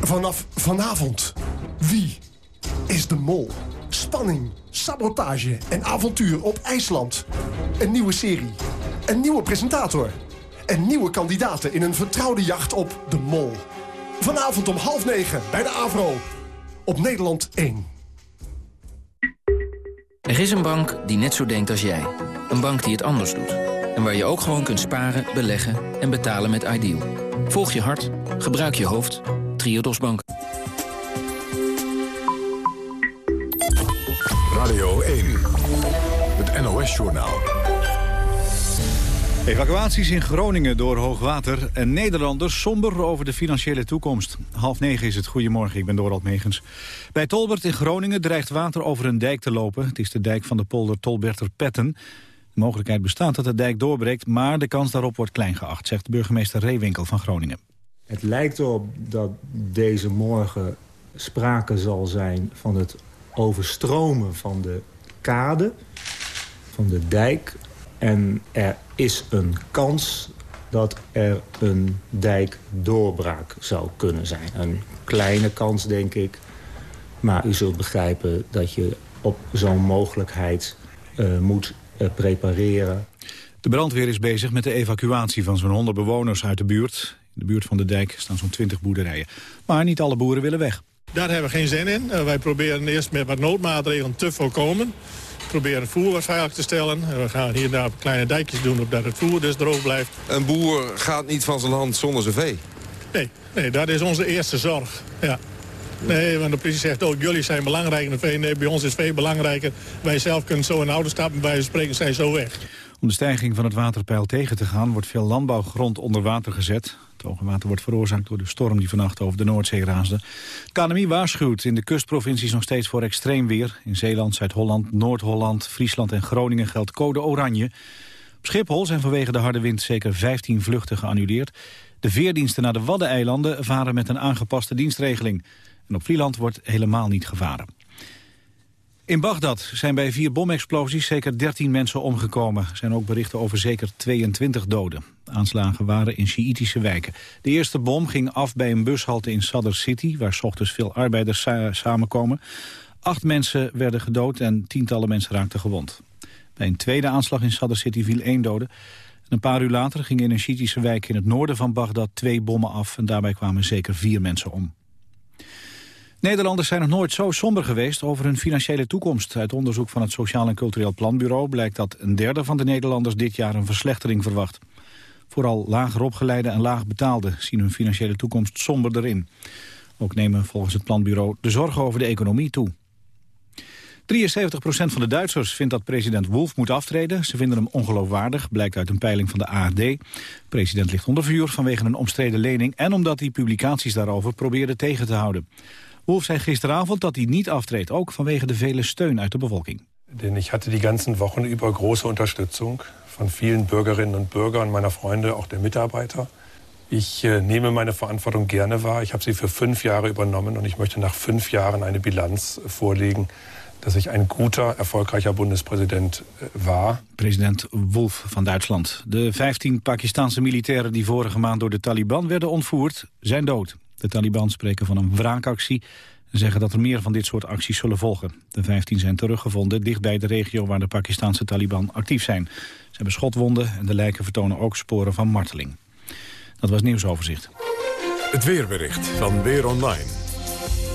Vanaf vanavond. Wie is de mol? Spanning, sabotage en avontuur op IJsland. Een nieuwe serie. Een nieuwe presentator. En nieuwe kandidaten in een vertrouwde jacht op de mol. Vanavond om half negen bij de AVRO. Op Nederland 1. Er is een bank die net zo denkt als jij. Een bank die het anders doet. En waar je ook gewoon kunt sparen, beleggen en betalen met Ideal. Volg je hart, gebruik je hoofd. Triodos Bank. Radio 1. Het NOS-journaal. Evacuaties in Groningen door hoogwater en Nederlanders somber over de financiële toekomst. Half negen is het. Goedemorgen, ik ben Dorald Megens. Bij Tolbert in Groningen dreigt water over een dijk te lopen. Het is de dijk van de polder Tolberter-Petten. De mogelijkheid bestaat dat de dijk doorbreekt, maar de kans daarop wordt klein geacht, zegt burgemeester Reewinkel van Groningen. Het lijkt erop dat deze morgen sprake zal zijn van het overstromen van de kade, van de dijk. En er is een kans dat er een dijkdoorbraak zou kunnen zijn. Een kleine kans, denk ik. Maar u zult begrijpen dat je op zo'n mogelijkheid uh, moet uh, prepareren. De brandweer is bezig met de evacuatie van zo'n 100 bewoners uit de buurt. In de buurt van de dijk staan zo'n 20 boerderijen. Maar niet alle boeren willen weg. Daar hebben we geen zin in. Uh, wij proberen eerst met wat noodmaatregelen te voorkomen. Proberen het voer wat veilig te stellen. we gaan hier en daar kleine dijkjes doen, opdat het voer dus droog blijft. Een boer gaat niet van zijn land zonder zijn vee? Nee, nee dat is onze eerste zorg. Ja. Nee, want de politie zegt ook, jullie zijn belangrijk in de vee. Nee, bij ons is vee belangrijker. Wij zelf kunnen zo in de auto stappen, bij spreken zijn zo weg. Om de stijging van het waterpeil tegen te gaan... wordt veel landbouwgrond onder water gezet. Het hoge water wordt veroorzaakt door de storm die vannacht over de Noordzee raasde. Het KNMI waarschuwt in de kustprovincies nog steeds voor extreem weer. In Zeeland, Zuid-Holland, Noord-Holland, Friesland en Groningen geldt code oranje. Op Schiphol zijn vanwege de harde wind zeker 15 vluchten geannuleerd. De veerdiensten naar de Waddeneilanden varen met een aangepaste dienstregeling. En op Vlieland wordt helemaal niet gevaren. In Bagdad zijn bij vier bomexplosies zeker 13 mensen omgekomen. Er zijn ook berichten over zeker 22 doden. aanslagen waren in Sjiitische wijken. De eerste bom ging af bij een bushalte in Sadr City... waar s ochtends veel arbeiders samenkomen. Acht mensen werden gedood en tientallen mensen raakten gewond. Bij een tweede aanslag in Sadr City viel één dode. een paar uur later gingen in een Sjiitische wijk in het noorden van Bagdad... twee bommen af en daarbij kwamen zeker vier mensen om. Nederlanders zijn nog nooit zo somber geweest over hun financiële toekomst. Uit onderzoek van het Sociaal en Cultureel Planbureau blijkt dat een derde van de Nederlanders dit jaar een verslechtering verwacht. Vooral lager opgeleide en laag betaalde zien hun financiële toekomst somber erin. Ook nemen volgens het planbureau de zorgen over de economie toe. 73% van de Duitsers vindt dat president Wolf moet aftreden. Ze vinden hem ongeloofwaardig, blijkt uit een peiling van de ARD. De president ligt onder vuur vanwege een omstreden lening... en omdat hij publicaties daarover probeerde tegen te houden. Wolf zei gisteravond dat hij niet aftreedt, ook vanwege de vele steun uit de bevolking. Denn ich hatte die ganzen Wochen über große Unterstützung von vielen Bürgerinnen und Bürgern, meiner Freunde, auch der Mitarbeiter. Ich äh, nehme meine Verantwortung gerne wahr. Ich habe sie für fünf Jahre übernommen und ich möchte nach fünf Jahren eine Bilanz vorlegen, dass ich ein guter, erfolgreicher Bundespräsident äh, war. President Wolf van Duitsland. De 15 Pakistanse militairen die vorige maand door de Taliban werden ontvoerd, zijn dood. De Taliban spreken van een wraakactie en zeggen dat er meer van dit soort acties zullen volgen. De 15 zijn teruggevonden dichtbij de regio waar de Pakistanse Taliban actief zijn. Ze hebben schotwonden en de lijken vertonen ook sporen van marteling. Dat was nieuwsoverzicht. Het weerbericht van Weer Online.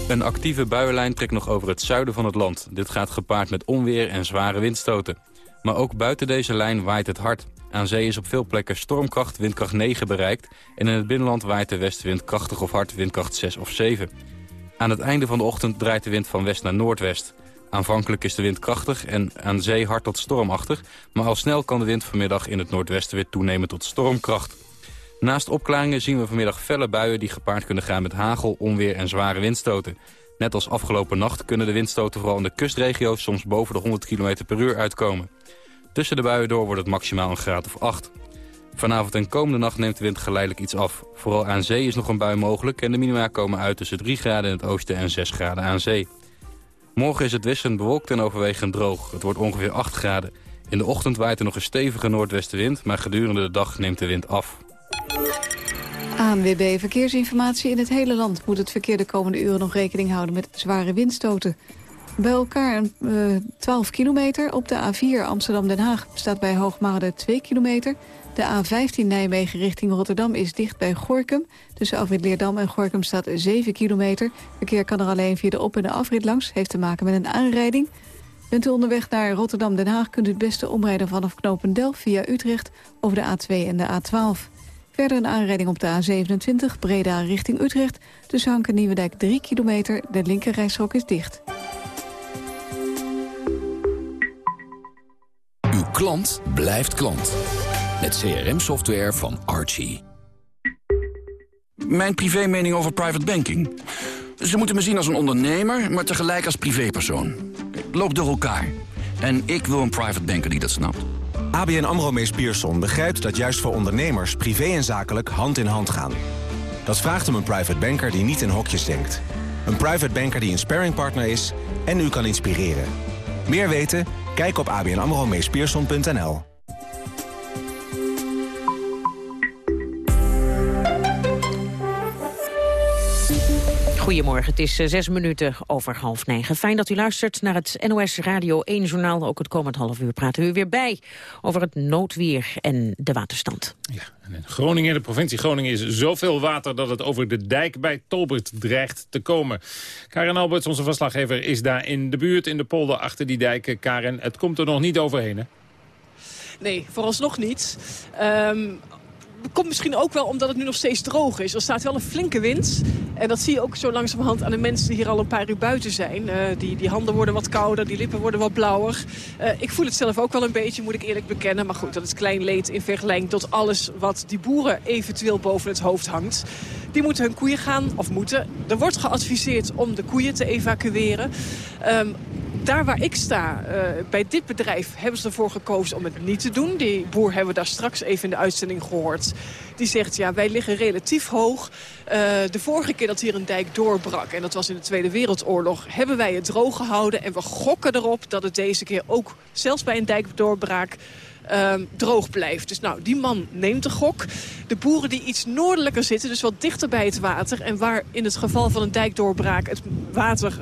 Een actieve buienlijn trekt nog over het zuiden van het land. Dit gaat gepaard met onweer en zware windstoten. Maar ook buiten deze lijn waait het hard. Aan zee is op veel plekken stormkracht windkracht 9 bereikt... en in het binnenland waait de westenwind krachtig of hard windkracht 6 of 7. Aan het einde van de ochtend draait de wind van west naar noordwest. Aanvankelijk is de wind krachtig en aan zee hard tot stormachtig... maar al snel kan de wind vanmiddag in het noordwesten weer toenemen tot stormkracht. Naast opklaringen zien we vanmiddag felle buien die gepaard kunnen gaan met hagel, onweer en zware windstoten. Net als afgelopen nacht kunnen de windstoten vooral in de kustregio's soms boven de 100 km per uur uitkomen. Tussen de buien door wordt het maximaal een graad of 8. Vanavond en komende nacht neemt de wind geleidelijk iets af. Vooral aan zee is nog een bui mogelijk en de minima komen uit tussen 3 graden in het oosten en 6 graden aan zee. Morgen is het wisselend bewolkt en overwegend droog. Het wordt ongeveer 8 graden. In de ochtend waait er nog een stevige noordwestenwind, maar gedurende de dag neemt de wind af. ANWB Verkeersinformatie. In het hele land moet het verkeer de komende uren nog rekening houden met zware windstoten. Bij elkaar uh, 12 kilometer. Op de A4 Amsterdam-Den Haag staat bij Hoogmade 2 kilometer. De A15 Nijmegen richting Rotterdam is dicht bij Gorkum. Tussen afrit Leerdam en Gorkum staat 7 kilometer. Verkeer kan er alleen via de op- en de afrit langs. Heeft te maken met een aanrijding. Bent u onderweg naar Rotterdam-Den Haag... kunt u het beste omrijden vanaf Knopendel via Utrecht... over de A2 en de A12. Verder een aanrijding op de A27 Breda richting Utrecht. Tussen Hank en Nieuwedijk 3 kilometer. De linkerrijstrook is dicht. Klant blijft klant. Met CRM-software van Archie. Mijn privé mening over private banking. Ze moeten me zien als een ondernemer, maar tegelijk als privépersoon. Loop door elkaar. En ik wil een private banker die dat snapt. ABN AMRO Mees Pierson begrijpt dat juist voor ondernemers... privé en zakelijk hand in hand gaan. Dat vraagt om een private banker die niet in hokjes denkt. Een private banker die een sparringpartner is en u kan inspireren. Meer weten? Kijk op abnamromeespierson.nl. Goedemorgen, het is eh, zes minuten over half negen. Fijn dat u luistert naar het NOS Radio 1 Journaal. Ook het komend half uur praten we weer bij over het noodweer en de waterstand. Ja, en in Groningen, de provincie Groningen, is zoveel water... dat het over de dijk bij Tolbert dreigt te komen. Karen Alberts, onze verslaggever, is daar in de buurt... in de polder achter die dijk. Karen, het komt er nog niet overheen, hè? Nee, vooralsnog niet. Um, komt misschien ook wel omdat het nu nog steeds droog is. Er staat wel een flinke wind. En dat zie je ook zo langzamerhand aan de mensen die hier al een paar uur buiten zijn. Uh, die, die handen worden wat kouder, die lippen worden wat blauwer. Uh, ik voel het zelf ook wel een beetje, moet ik eerlijk bekennen. Maar goed, dat is klein leed in vergelijking tot alles wat die boeren eventueel boven het hoofd hangt. Die moeten hun koeien gaan, of moeten. Er wordt geadviseerd om de koeien te evacueren. Um, daar waar ik sta, uh, bij dit bedrijf, hebben ze ervoor gekozen om het niet te doen. Die boer hebben we daar straks even in de uitzending gehoord. Die zegt, ja, wij liggen relatief hoog. Uh, de vorige keer dat hier een dijk doorbrak, en dat was in de Tweede Wereldoorlog... hebben wij het droog gehouden en we gokken erop dat het deze keer ook, zelfs bij een dijkdoorbraak um, droog blijft. Dus nou, die man neemt de gok. De boeren die iets noordelijker zitten, dus wat dichter bij het water... en waar in het geval van een dijkdoorbraak het water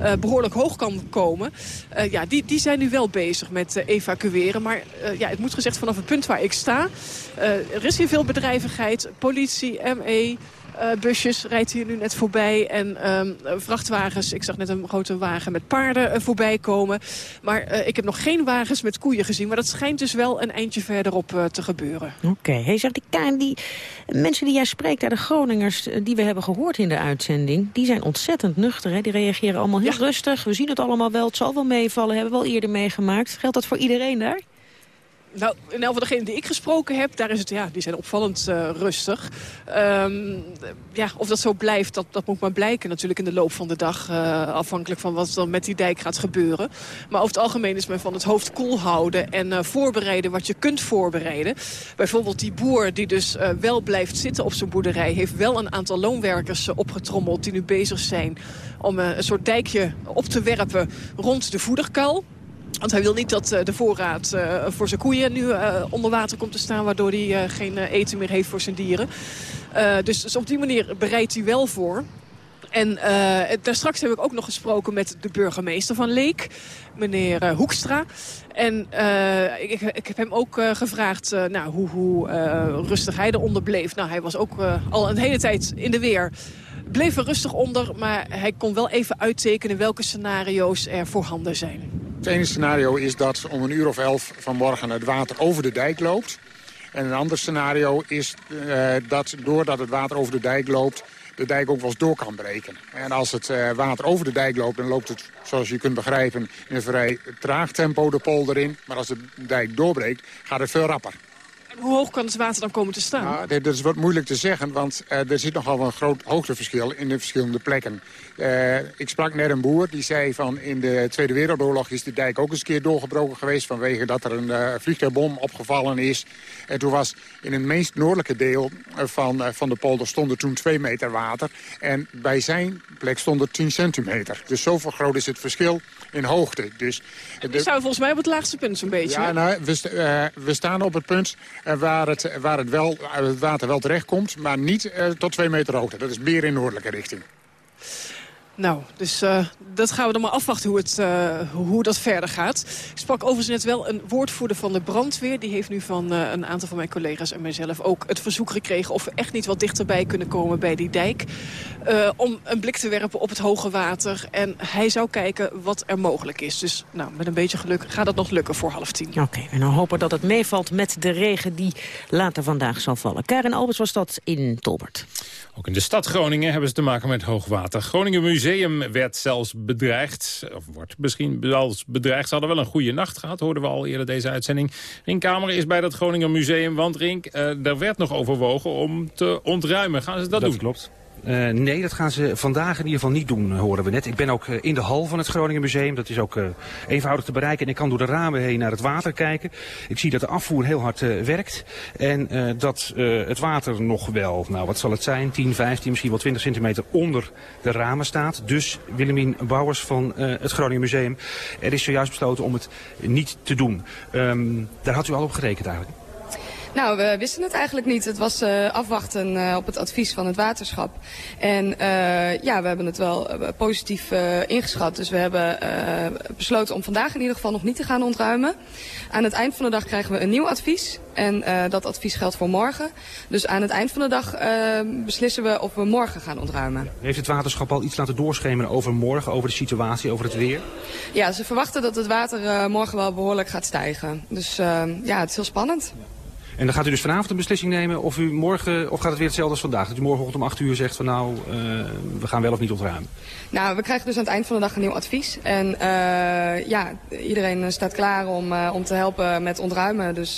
uh, behoorlijk hoog kan komen... Uh, ja, die, die zijn nu wel bezig met uh, evacueren. Maar ja, het moet gezegd vanaf het punt waar ik sta... er is hier veel bedrijvigheid, politie, ME... Uh, busjes rijdt hier nu net voorbij. En um, vrachtwagens, ik zag net een grote wagen met paarden uh, voorbij komen. Maar uh, ik heb nog geen wagens met koeien gezien. Maar dat schijnt dus wel een eindje verderop te gebeuren. Oké, okay. hey, zegt die, die mensen die jij spreekt, de Groningers die we hebben gehoord in de uitzending... die zijn ontzettend nuchter, hè? die reageren allemaal heel ja. rustig. We zien het allemaal wel, het zal wel meevallen, hebben we wel eerder meegemaakt. Geldt dat voor iedereen daar? Nou, in elk geval degenen die ik gesproken heb, daar is het, ja, die zijn opvallend uh, rustig. Um, ja, of dat zo blijft, dat, dat moet maar blijken natuurlijk in de loop van de dag. Uh, afhankelijk van wat er met die dijk gaat gebeuren. Maar over het algemeen is men van het hoofd koel houden en uh, voorbereiden wat je kunt voorbereiden. Bijvoorbeeld die boer die dus wel blijft zitten op zijn boerderij... heeft wel een aantal loonwerkers opgetrommeld die nu bezig zijn... om een soort dijkje op te werpen rond de voederkuil. Want hij wil niet dat uh, de voorraad uh, voor zijn koeien nu uh, onder water komt te staan... waardoor hij geen eten meer heeft voor zijn dieren. Dus, dus, op die manier bereidt hij wel voor. En daar straks heb ik ook nog gesproken met de burgemeester van Leek, meneer Hoekstra. En ik, ik, heb hem ook gevraagd nou, hoe, hoe rustig hij eronder bleef. Nou, hij was ook al een hele tijd in de weer bleef er rustig onder, maar hij kon wel even uittekenen welke scenario's er voorhanden zijn. Het ene scenario is dat om een uur of elf vanmorgen het water over de dijk loopt. En een ander scenario is uh, dat doordat het water over de dijk loopt... de dijk ook wel eens door kan breken. En als het uh, water over de dijk loopt, dan loopt het, zoals je kunt begrijpen... in een vrij traag tempo de polder in. Maar als de dijk doorbreekt, gaat het veel rapper hoe hoog kan het water dan komen te staan? Ja, dat is wat moeilijk te zeggen, want uh, er zit nogal een groot hoogteverschil in de verschillende plekken. Uh, ik sprak net een boer die zei van in de Tweede Wereldoorlog is de dijk ook eens een keer doorgebroken geweest vanwege dat er een uh, vliegtuigbom opgevallen is. En toen was in het meest noordelijke deel van, van de polder stond er toen 2 meter water. En bij zijn plek stond er 10 centimeter. Dus zoveel groot is het verschil in hoogte. Dus, de... zou volgens mij op het laagste punt zo'n beetje. Ja, nou, we, we, staan op het punt waar, het, waar het, wel, het water wel terecht komt, maar niet uh, tot twee meter hoogte. Dat is meer in noordelijke richting. Nou, dus uh, dat gaan we dan maar afwachten hoe, het, uh, hoe dat verder gaat. Ik sprak overigens net wel een woordvoerder van de brandweer. Die heeft nu van uh, een aantal van mijn collega's en mijzelf ook het verzoek gekregen... of we echt niet wat dichterbij kunnen komen bij die dijk. om een blik te werpen op het hoge water. En hij zou kijken wat er mogelijk is. Dus nou, met een beetje geluk gaat dat nog lukken voor half tien. Oké, en dan hopen dat het meevalt met de regen die later vandaag zal vallen. Karin Albers was dat in Tolbert. Ook in de stad Groningen hebben ze te maken met hoogwater. Groningen Museum werd zelfs bedreigd, of wordt misschien zelfs bedreigd. Ze hadden wel een goede nacht gehad, hoorden we al eerder deze uitzending. Rink Kamer is bij dat Groningen Museum, want Rink, uh, er werd nog overwogen om te ontruimen. Gaan ze dat, dat doen? Dat klopt. Uh, nee, dat gaan ze vandaag in ieder geval niet doen, horen we net. Ik ben ook uh, in de hal van het Groningen Museum. Dat is ook uh, eenvoudig te bereiken. En ik kan door de ramen heen naar het water kijken. Ik zie dat de afvoer heel hard werkt. En dat het water nog wel, nou wat zal het zijn, 10, 15, misschien wel 20 centimeter onder de ramen staat. Dus Willemien Bouwers van het Groningen Museum. Er is zojuist besloten om het niet te doen. Um, daar had u al op gerekend eigenlijk? Nou, we wisten het eigenlijk niet. Het was uh, afwachten uh, op het advies van het waterschap. En uh, ja, we hebben het wel positief ingeschat. Dus we hebben besloten om vandaag in ieder geval nog niet te gaan ontruimen. Aan het eind van de dag krijgen we een nieuw advies. En dat advies geldt voor morgen. Dus aan het eind van de dag beslissen we of we morgen gaan ontruimen. Heeft het waterschap al iets laten doorschemeren over morgen, over de situatie, over het weer? Ja, ze verwachten dat het water morgen wel behoorlijk gaat stijgen. Dus ja, het is heel spannend. En dan gaat u dus vanavond een beslissing nemen of u morgen, of gaat het weer hetzelfde als vandaag? Dat u morgenochtend om 8 uur zegt van nou, uh, we gaan wel of niet ontruimen. Nou, we krijgen dus aan het eind van de dag een nieuw advies. En uh, ja, iedereen staat klaar om, uh, om te helpen met ontruimen. Dus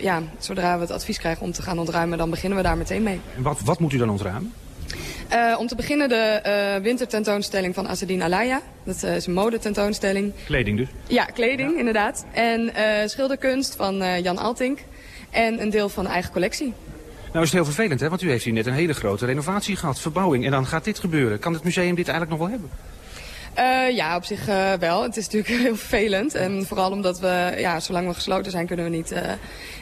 ja, zodra we het advies krijgen om te gaan ontruimen, dan beginnen we daar meteen mee. En wat, wat moet u dan ontruimen? Uh, om te beginnen de uh, wintertentoonstelling van Assadine Alaya. Dat uh, is een modetentoonstelling. Kleding dus? Ja, kleding ja. inderdaad. En schilderkunst van Jan Altink. En een deel van de eigen collectie. Nou is het heel vervelend, hè? want u heeft hier net een hele grote renovatie gehad, verbouwing. En dan gaat dit gebeuren. Kan het museum dit eigenlijk nog wel hebben? Uh, ja, op zich uh, wel. Het is natuurlijk heel vervelend. En vooral omdat we, ja, zolang we gesloten zijn, kunnen we niet, uh,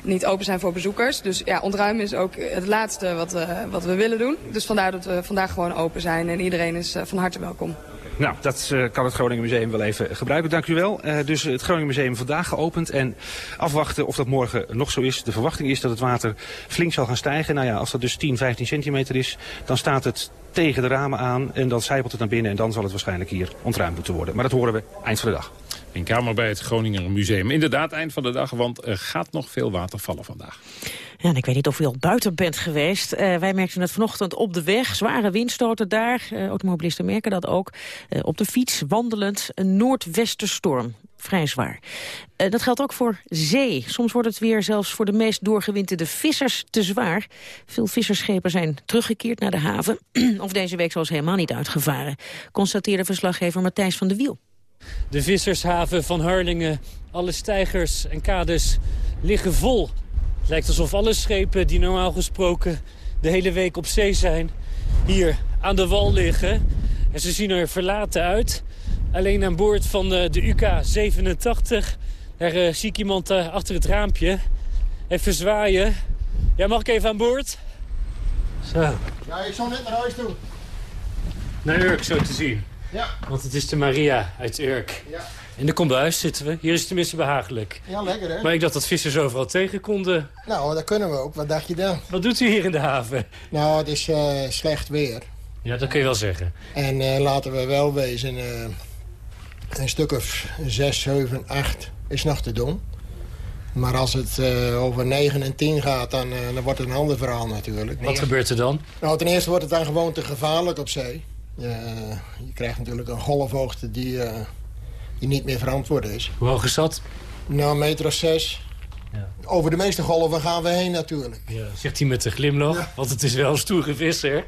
niet open zijn voor bezoekers. Dus ja, ontruimen is ook het laatste wat, we wat we willen doen. Dus vandaar dat we vandaag gewoon open zijn en iedereen is van harte welkom. Nou, dat uh, kan het Groningen Museum wel even gebruiken. Dank u wel. Uh, dus het Groningen Museum vandaag geopend en afwachten of dat morgen nog zo is. De verwachting is dat het water flink zal gaan stijgen. Nou ja, als dat dus 10, 15 centimeter is, dan staat het tegen de ramen aan en dan zijpelt het naar binnen en dan zal het waarschijnlijk hier ontruimd moeten worden. Maar dat horen we eind van de dag. In kamer bij het Groninger Museum. Inderdaad, eind van de dag, want er gaat nog veel water vallen vandaag. Ja, en ik weet niet of u al buiten bent geweest. Uh, wij merkten het vanochtend op de weg. Zware windstoten daar. Uh, automobilisten merken dat ook. Uh, op de fiets, wandelend, een noordwestenstorm. Vrij zwaar. dat geldt ook voor zee. Soms wordt het weer zelfs voor de meest doorgewinterde vissers te zwaar. Veel visserschepen zijn teruggekeerd naar de haven. of deze week zelfs helemaal niet uitgevaren. Constateerde verslaggever Matthijs van de Wiel. De vissershaven van Harlingen, alle stijgers en kades liggen vol. Het lijkt alsof alle schepen die normaal gesproken de hele week op zee zijn... hier aan de wal liggen. En ze zien er verlaten uit. Alleen aan boord van de, de UK-87, daar uh, zie ik iemand uh, achter het raampje. Even zwaaien. Ja, mag ik even aan boord? Zo. Ja, ik zal net naar huis toe. Naar Urk, zo te zien. Ja. Want het is de Maria uit Urk. Ja. In de kombuis zitten we. Hier is het tenminste behagelijk. Ja, lekker hè? Maar ik dacht dat vissers overal tegen konden. Nou, dat kunnen we ook. Wat dacht je dan? Wat doet u hier in de haven? Nou, het is uh, slecht weer. Ja, dat kun je wel zeggen. En uh, laten we wel wezen, uh, een stuk of 6, 7, 8 is nog te doen. Maar als het uh, over 9 en 10 gaat, dan, dan wordt het een ander verhaal natuurlijk. Wat gebeurt er dan? Nou, ten eerste wordt het dan gewoon te gevaarlijk op zee. Je krijgt natuurlijk een golfhoogte die die niet meer verantwoord is. Hoe hoog is dat? Nou, een meter of zes. Over de meeste golven gaan we heen natuurlijk. Ja, zegt hij met een glimlach. Want het is wel een stoere visser.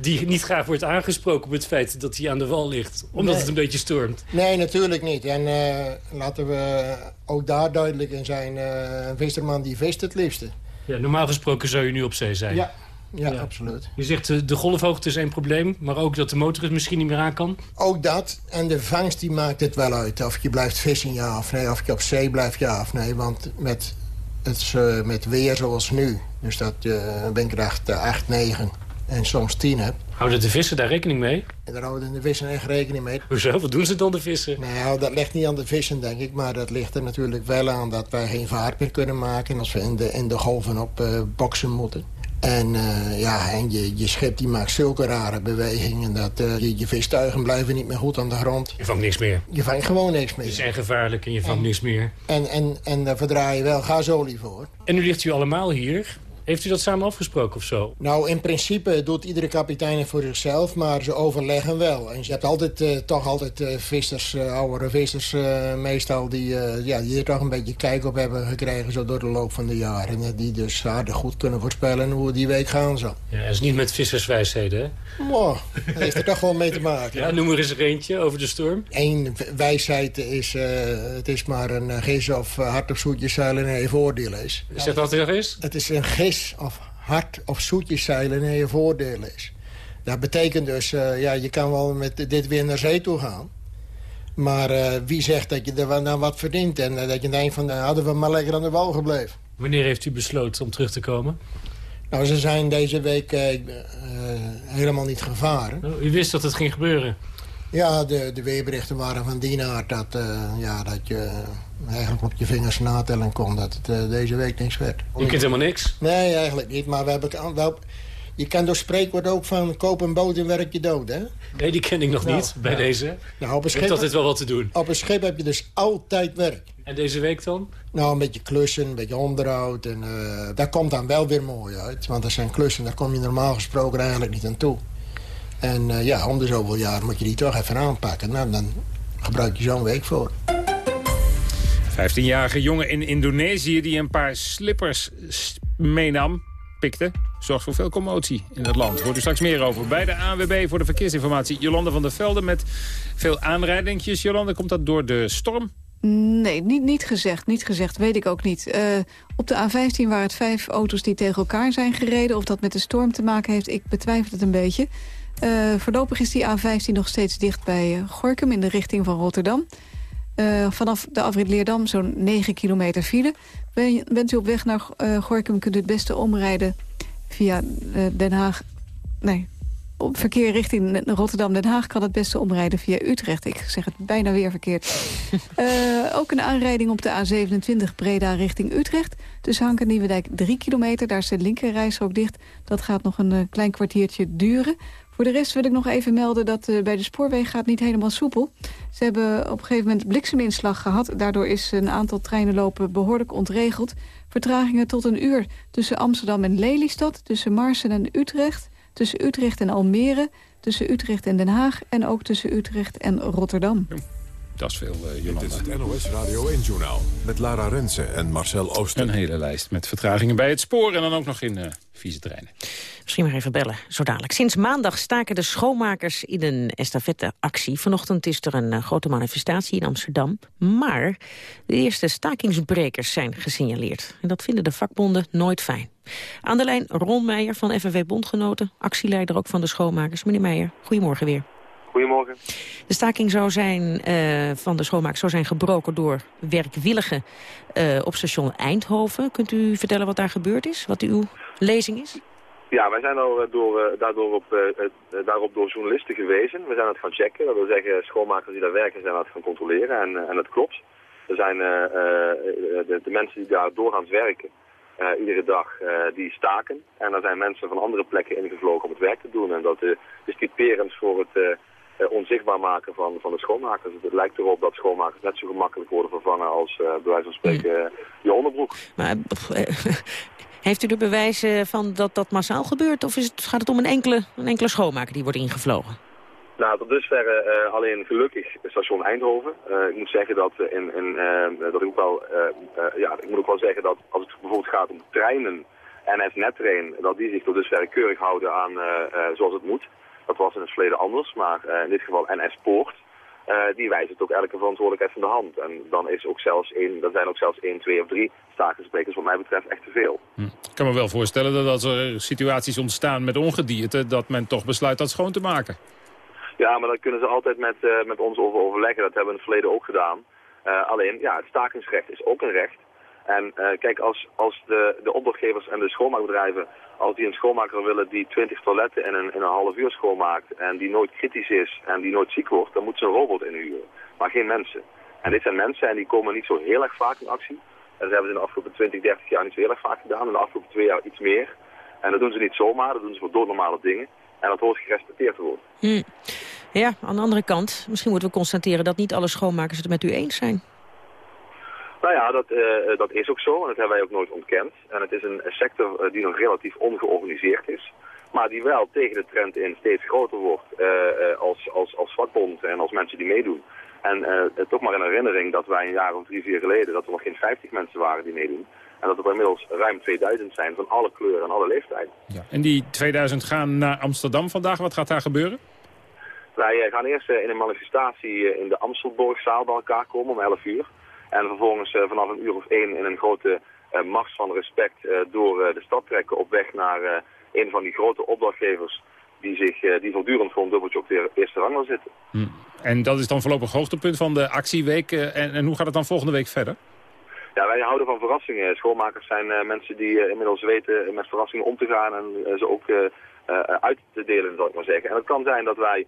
Die niet graag wordt aangesproken op het feit dat hij aan de wal ligt. Omdat het een beetje stormt. Nee, natuurlijk niet. En uh, laten we ook daar duidelijk in zijn. Uh, een visserman die vist het liefste. Ja, normaal gesproken zou je nu op zee zijn. Ja, ja, absoluut. Je zegt de golfhoogte is één probleem, maar ook dat de motor het misschien niet meer aan kan? Ook dat. En de vangst die maakt het wel uit. Of je blijft vissen, ja of nee. Of je op zee blijft, ja of nee. Want met, het, uh, met weer zoals nu, dus dat je uh, windkracht 8, 9 en soms 10 hebt... Houden de vissen daar rekening mee? En daar houden de vissen echt rekening mee. Hoezo? Wat doen ze dan, de vissen? Nou, dat ligt niet aan de vissen, denk ik. Maar dat ligt er natuurlijk wel aan dat wij geen vaart meer kunnen maken... als we in de, in de golven op uh, boksen moeten. En, uh, ja, en je, je schip die maakt zulke rare bewegingen... dat uh, je, je vistuigen blijven niet meer goed aan de grond. Je vangt niks meer? Je vangt gewoon niks meer. Het is gevaarlijk en je vangt en, niks meer. En, en, en daar verdraai je wel gasolie voor. En nu ligt u allemaal hier. Heeft u dat samen afgesproken of zo? Nou, in principe doet iedere kapitein het voor zichzelf, maar ze overleggen wel. En je hebt altijd, uh, toch altijd uh, vissers, uh, oudere vissers meestal... Die, ja, die er toch een beetje kijk op hebben gekregen zo door de loop van de jaren. En die dus aardig goed kunnen voorspellen hoe die week gaan zal. Ja, dat is niet met visserswijsheden, hè? Mooi, dat heeft er toch wel mee te maken. Ja, noem er eens er eentje over de storm. Eén wijsheid is, het is maar een gis of hard of zoetjes zeilen en je voordeel is. Zeg dat nog eens? Het is een gis of hard of zoetjes zeilen en je voordeel is. Dat betekent dus, uh, ja, je kan wel met dit weer naar zee toe gaan. Maar uh, wie zegt dat je er nou wat verdient? En uh, dat je denkt van, hadden we maar lekker aan de wal gebleven. Wanneer heeft u besloten om terug te komen? Nou, ze zijn deze week helemaal niet gevaren. Oh, u wist dat het ging gebeuren? Ja, de, de weerberichten waren van die aard dat, ja, dat je eigenlijk op je vingers natellen kon dat het uh, deze week niks werd. Je kent helemaal niks? Nee, eigenlijk niet. Maar we hebben wel, je kent door spreekwoord ook van koop een boot en werk je dood, hè? Nee, die ken ik nog nou, niet bij deze. Nou, op een schip je hebt altijd wel wat te doen. Op een schip heb je dus altijd werk. En deze week dan? Nou, een beetje klussen, een beetje onderhoud. En uh, dat komt dan wel weer mooi uit. Want dat zijn klussen, daar kom je normaal gesproken eigenlijk niet aan toe. En uh, ja, om de zoveel jaar moet je die toch even aanpakken. Nou, dan gebruik je zo'n week voor. 15-jarige jongen in Indonesië die een paar slippers meenam, pikte... zorgt voor veel commotie in het land. Hoort u straks meer over. Bij de ANWB voor de verkeersinformatie. Jolanda van der Velde met veel aanrijdingjes. Jolanda, komt dat door de storm? Nee, niet, niet gezegd. Niet gezegd, weet ik ook niet. Uh, op de A15 waren het vijf auto's die tegen elkaar zijn gereden. Of dat met de storm te maken heeft, ik betwijfel het een beetje. Uh, voorlopig is die A15 nog steeds dicht bij uh, Gorkum in de richting van Rotterdam. Uh, vanaf de afrit Leerdam zo'n 9 kilometer file. Ben, bent u op weg naar uh, Gorkum, kunt u het beste omrijden via uh, Den Haag... Nee, op verkeer richting Rotterdam-Den Haag kan het beste omrijden via Utrecht. Ik zeg het bijna weer verkeerd. ook een aanrijding op de A27 Breda richting Utrecht. Tussen Hank en Nieuwedijk 3 kilometer. Daar is de linkerrijstrook dicht. Dat gaat nog een klein kwartiertje duren. Voor de rest wil ik nog even melden dat uh, bij de spoorweg gaat niet helemaal soepel. Ze hebben op een gegeven moment blikseminslag gehad. Daardoor is een aantal treinen lopen behoorlijk ontregeld. Vertragingen tot een uur tussen Amsterdam en Lelystad, tussen Marsen en Utrecht, tussen Utrecht en Almere, tussen Utrecht en Den Haag en ook tussen Utrecht en Rotterdam. Dat is veel, uh, Jolanda. Dit is het NOS Radio 1-journaal met Lara Rensen en Marcel Ooster. Een hele lijst met vertragingen bij het spoor en dan ook nog in uh, vieze terreinen. Misschien maar even bellen, zo dadelijk. Sinds maandag staken de schoonmakers in een estafette-actie. Vanochtend is er een uh, grote manifestatie in Amsterdam. Maar de eerste stakingsbrekers zijn gesignaleerd. En dat vinden de vakbonden nooit fijn. Aan de lijn Ron Meijer van FNV Bondgenoten, actieleider ook van de schoonmakers. Meneer Meijer, goedemorgen weer. Goedemorgen. De staking zou zijn, uh, van de schoonmaak zou zijn gebroken door werkwilligen uh, op station Eindhoven. Kunt u vertellen wat daar gebeurd is? Wat uw lezing is? Ja, wij zijn al door, daardoor op, uh, daarop door journalisten gewezen. We zijn het gaan checken. Dat wil zeggen, schoonmakers die daar werken zijn het gaan controleren. En, en het klopt. Er zijn de, de, mensen die daar doorgaans werken, iedere dag, die staken. En er zijn mensen van andere plekken ingevlogen om het werk te doen. En dat is typerend voor het uh, onzichtbaar maken van, van de schoonmakers. Het lijkt erop dat schoonmakers net zo gemakkelijk worden vervangen als uh, bij wijze van spreken uh, je onderbroek. Maar heeft u er bewijzen van dat dat massaal gebeurt? Of is het, gaat het om een enkele, een enkele schoonmaker die wordt ingevlogen? Nou, tot dusver uh, alleen gelukkig station Eindhoven. Uh, ik moet zeggen dat, in, in, uh, dat ik ook wel, ja, ik moet ook wel zeggen dat als het bijvoorbeeld gaat om treinen, NS Nettrain, dat die zich tot dusver keurig houden aan zoals het moet. Dat was in het verleden anders, maar in dit geval NS Poort. die wijzen ook elke verantwoordelijkheid van de hand. En dan is ook zelfs één, dan zijn ook zelfs één, twee of drie stakensprekers wat mij betreft echt te veel. Hm. Ik kan me wel voorstellen dat als er situaties ontstaan met ongedierte, dat men toch besluit dat schoon te maken. Ja, maar dat kunnen ze altijd met, uh, met ons over overleggen. Dat hebben we in het verleden ook gedaan. Alleen, ja, het stakingsrecht is ook een recht. En uh, kijk, als, als de, de opdrachtgevers en de schoonmaakbedrijven, als die een schoonmaker willen die 20 toiletten in een, in een half uur schoonmaakt en die nooit kritisch is en die nooit ziek wordt, dan moeten ze een robot inhuren. Maar geen mensen. En dit zijn mensen en die komen niet zo heel erg vaak in actie. En dat hebben ze in de afgelopen 20, 30 jaar niet zo heel erg vaak gedaan. In de afgelopen twee jaar iets meer. En dat doen ze niet zomaar, dat doen ze voor doodnormale dingen. En dat hoort gerespecteerd te worden. Hm. Ja, aan de andere kant, misschien moeten we constateren dat niet alle schoonmakers het met u eens zijn. Nou ja, dat, uh, dat is ook zo en dat hebben wij ook nooit ontkend. En het is een sector uh, die nog relatief ongeorganiseerd is. Maar die wel tegen de trend in steeds groter wordt uh, als, als, als vakbond en als mensen die meedoen. En toch maar een herinnering dat wij een jaar of drie, vier geleden... dat er nog geen 50 mensen waren die meedoen. En dat er inmiddels ruim 2000 zijn van alle kleuren en alle leeftijden. Ja. En die 2000 gaan naar Amsterdam vandaag. Wat gaat daar gebeuren? Wij eh, gaan eerst eh, in een manifestatie eh, in de Amstelborgzaal bij elkaar komen om 11 uur. En vervolgens vanaf een uur of één in een grote mars van respect door de stad trekken op weg naar een van die grote opdrachtgevers die, zich, die voortdurend voor een dubbeltje op de eerste rang wil zitten. Hm. En dat is dan voorlopig hoogtepunt van de actieweek. En, en hoe gaat het dan volgende week verder? Ja, wij houden van verrassingen. Schoolmakers zijn uh, mensen die uh, inmiddels weten met verrassingen om te gaan en uh, ze ook uit te delen, zal ik maar zeggen. En het kan zijn dat wij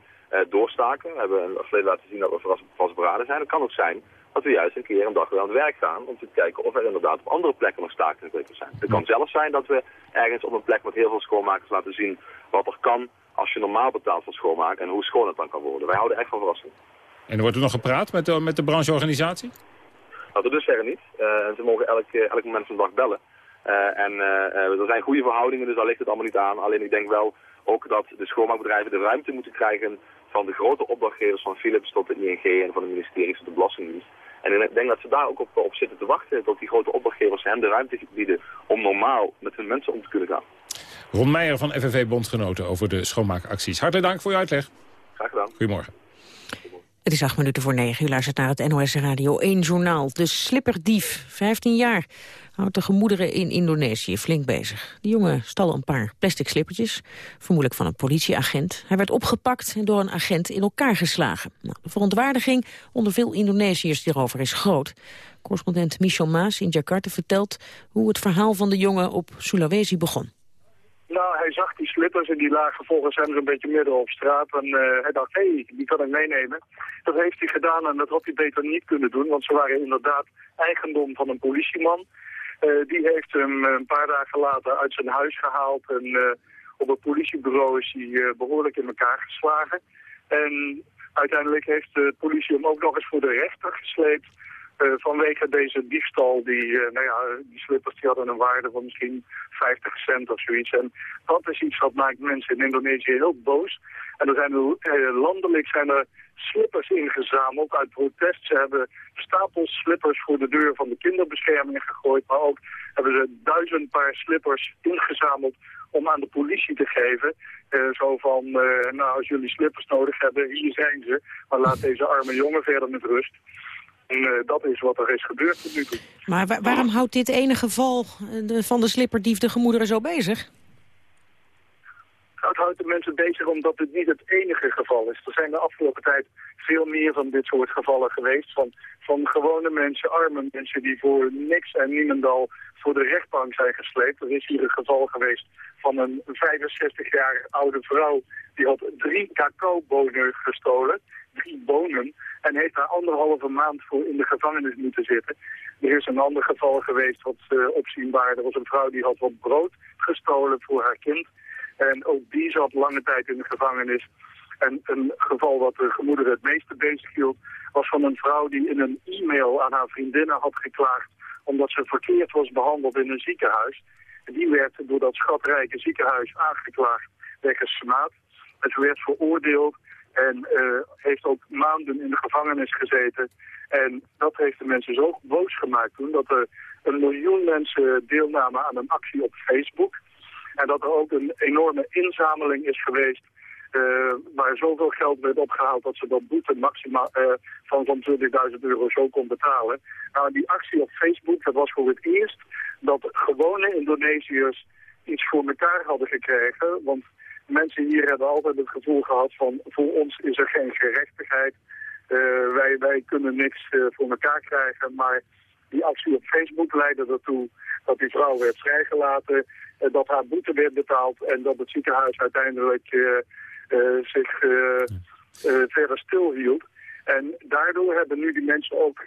doorstaken. We hebben een verleden laten zien dat we vastberaden zijn. Het kan ook zijn dat we juist een keer een dag weer aan het werk gaan om te kijken of er inderdaad op andere plekken nog staken zijn. Het kan zelfs zijn dat we ergens op een plek met heel veel schoonmakers laten zien wat er kan als je normaal betaalt voor schoonmaken en hoe schoon het dan kan worden. Wij houden echt van verrassingen. En er wordt er nog gepraat met de, met de brancheorganisatie? Dat dus zeggen niet. Uh, ze mogen elk, eh, elk moment van de dag bellen. Uh, en uh, er zijn goede verhoudingen, dus daar ligt het allemaal niet aan. Alleen ik denk wel ook dat de schoonmaakbedrijven de ruimte moeten krijgen van de grote opdrachtgevers van Philips tot de ING en van de ministeries tot de Belastingdienst. En ik denk dat ze daar ook op, op zitten te wachten, tot die grote opdrachtgevers hen de ruimte bieden om normaal met hun mensen om te kunnen gaan. Ron Meijer van FNV Bondgenoten over de schoonmaakacties. Hartelijk dank voor je uitleg. Graag gedaan. Goedemorgen. Het is acht minuten voor negen. U luistert naar het NOS Radio 1 Journaal. De slipperdief, 15 jaar, houdt de gemoederen in Indonesië flink bezig. De jongen stal een paar plastic slippertjes, vermoedelijk van een politieagent. Hij werd opgepakt en door een agent in elkaar geslagen. Nou, de verontwaardiging onder veel Indonesiërs hierover is groot. Correspondent Michel Maas in Jakarta vertelt hoe het verhaal van de jongen op Sulawesi begon. Nou, hij zag die slippers en die lagen volgens hem zo'n beetje midden op straat. En uh, hij dacht, hé, hey, die kan ik meenemen. Dat heeft hij gedaan en dat had hij beter niet kunnen doen. Want ze waren inderdaad eigendom van een politieman. Uh, die heeft hem een paar dagen later uit zijn huis gehaald. En op het politiebureau is hij behoorlijk in elkaar geslagen. En uiteindelijk heeft de politie hem ook nog eens voor de rechter gesleept. Uh, vanwege deze diefstal, die, uh, nou ja, die slippers die hadden een waarde van misschien 50 cent of zoiets. En dat is iets wat maakt mensen in Indonesië heel boos. En er zijn uh, landelijk zijn er slippers ingezameld uit protest. Ze hebben stapels slippers voor de deur van de kinderbescherming gegooid. Maar ook hebben ze duizend paar slippers ingezameld om aan de politie te geven. zo van, nou als jullie slippers nodig hebben, hier zijn ze. Maar laat deze arme jongen verder met rust. En uh, dat is wat er is gebeurd tot nu toe. Maar wa waarom houdt dit ene geval de, van de slipperdief de gemoederen zo bezig? Het houdt de mensen bezig omdat het niet het enige geval is. Er zijn de afgelopen tijd veel meer van dit soort gevallen geweest. Van, van gewone mensen, arme mensen die voor niks en niemendal voor de rechtbank zijn gesleept. Er is hier een geval geweest van een 65 jaar oude vrouw. Die had drie cacao-bonen gestolen. Drie bonen. En heeft daar anderhalve maand voor in de gevangenis moeten zitten. Er is een ander geval geweest wat uh, opzienbaar. Er was een vrouw die had wat brood gestolen voor haar kind. En ook die zat lange tijd in de gevangenis. En een geval wat de gemoeder het meeste bezig hield... was van een vrouw die in een e-mail aan haar vriendinnen had geklaagd... omdat ze verkeerd was behandeld in een ziekenhuis. En die werd door dat schatrijke ziekenhuis aangeklaagd wegens smaad. En ze werd veroordeeld En heeft ook maanden in de gevangenis gezeten. En dat heeft de mensen zo boos gemaakt toen dat er een miljoen mensen deelnamen aan een actie op Facebook. En dat er ook een enorme inzameling is geweest uh, waar zoveel geld werd opgehaald dat ze dat boete maximaal uh, van zo'n 20.000 euro zo kon betalen. Nou, die actie op Facebook, dat was voor het eerst dat gewone Indonesiërs iets voor elkaar hadden gekregen. Want mensen hier hebben altijd het gevoel gehad van voor ons is er geen gerechtigheid. Uh, wij, wij kunnen niks voor elkaar krijgen, maar die actie op Facebook leidde ertoe dat die vrouw werd vrijgelaten, dat haar boete werd betaald en dat het ziekenhuis uiteindelijk uh, zich uh, verder stilhield. En daardoor hebben nu die mensen ook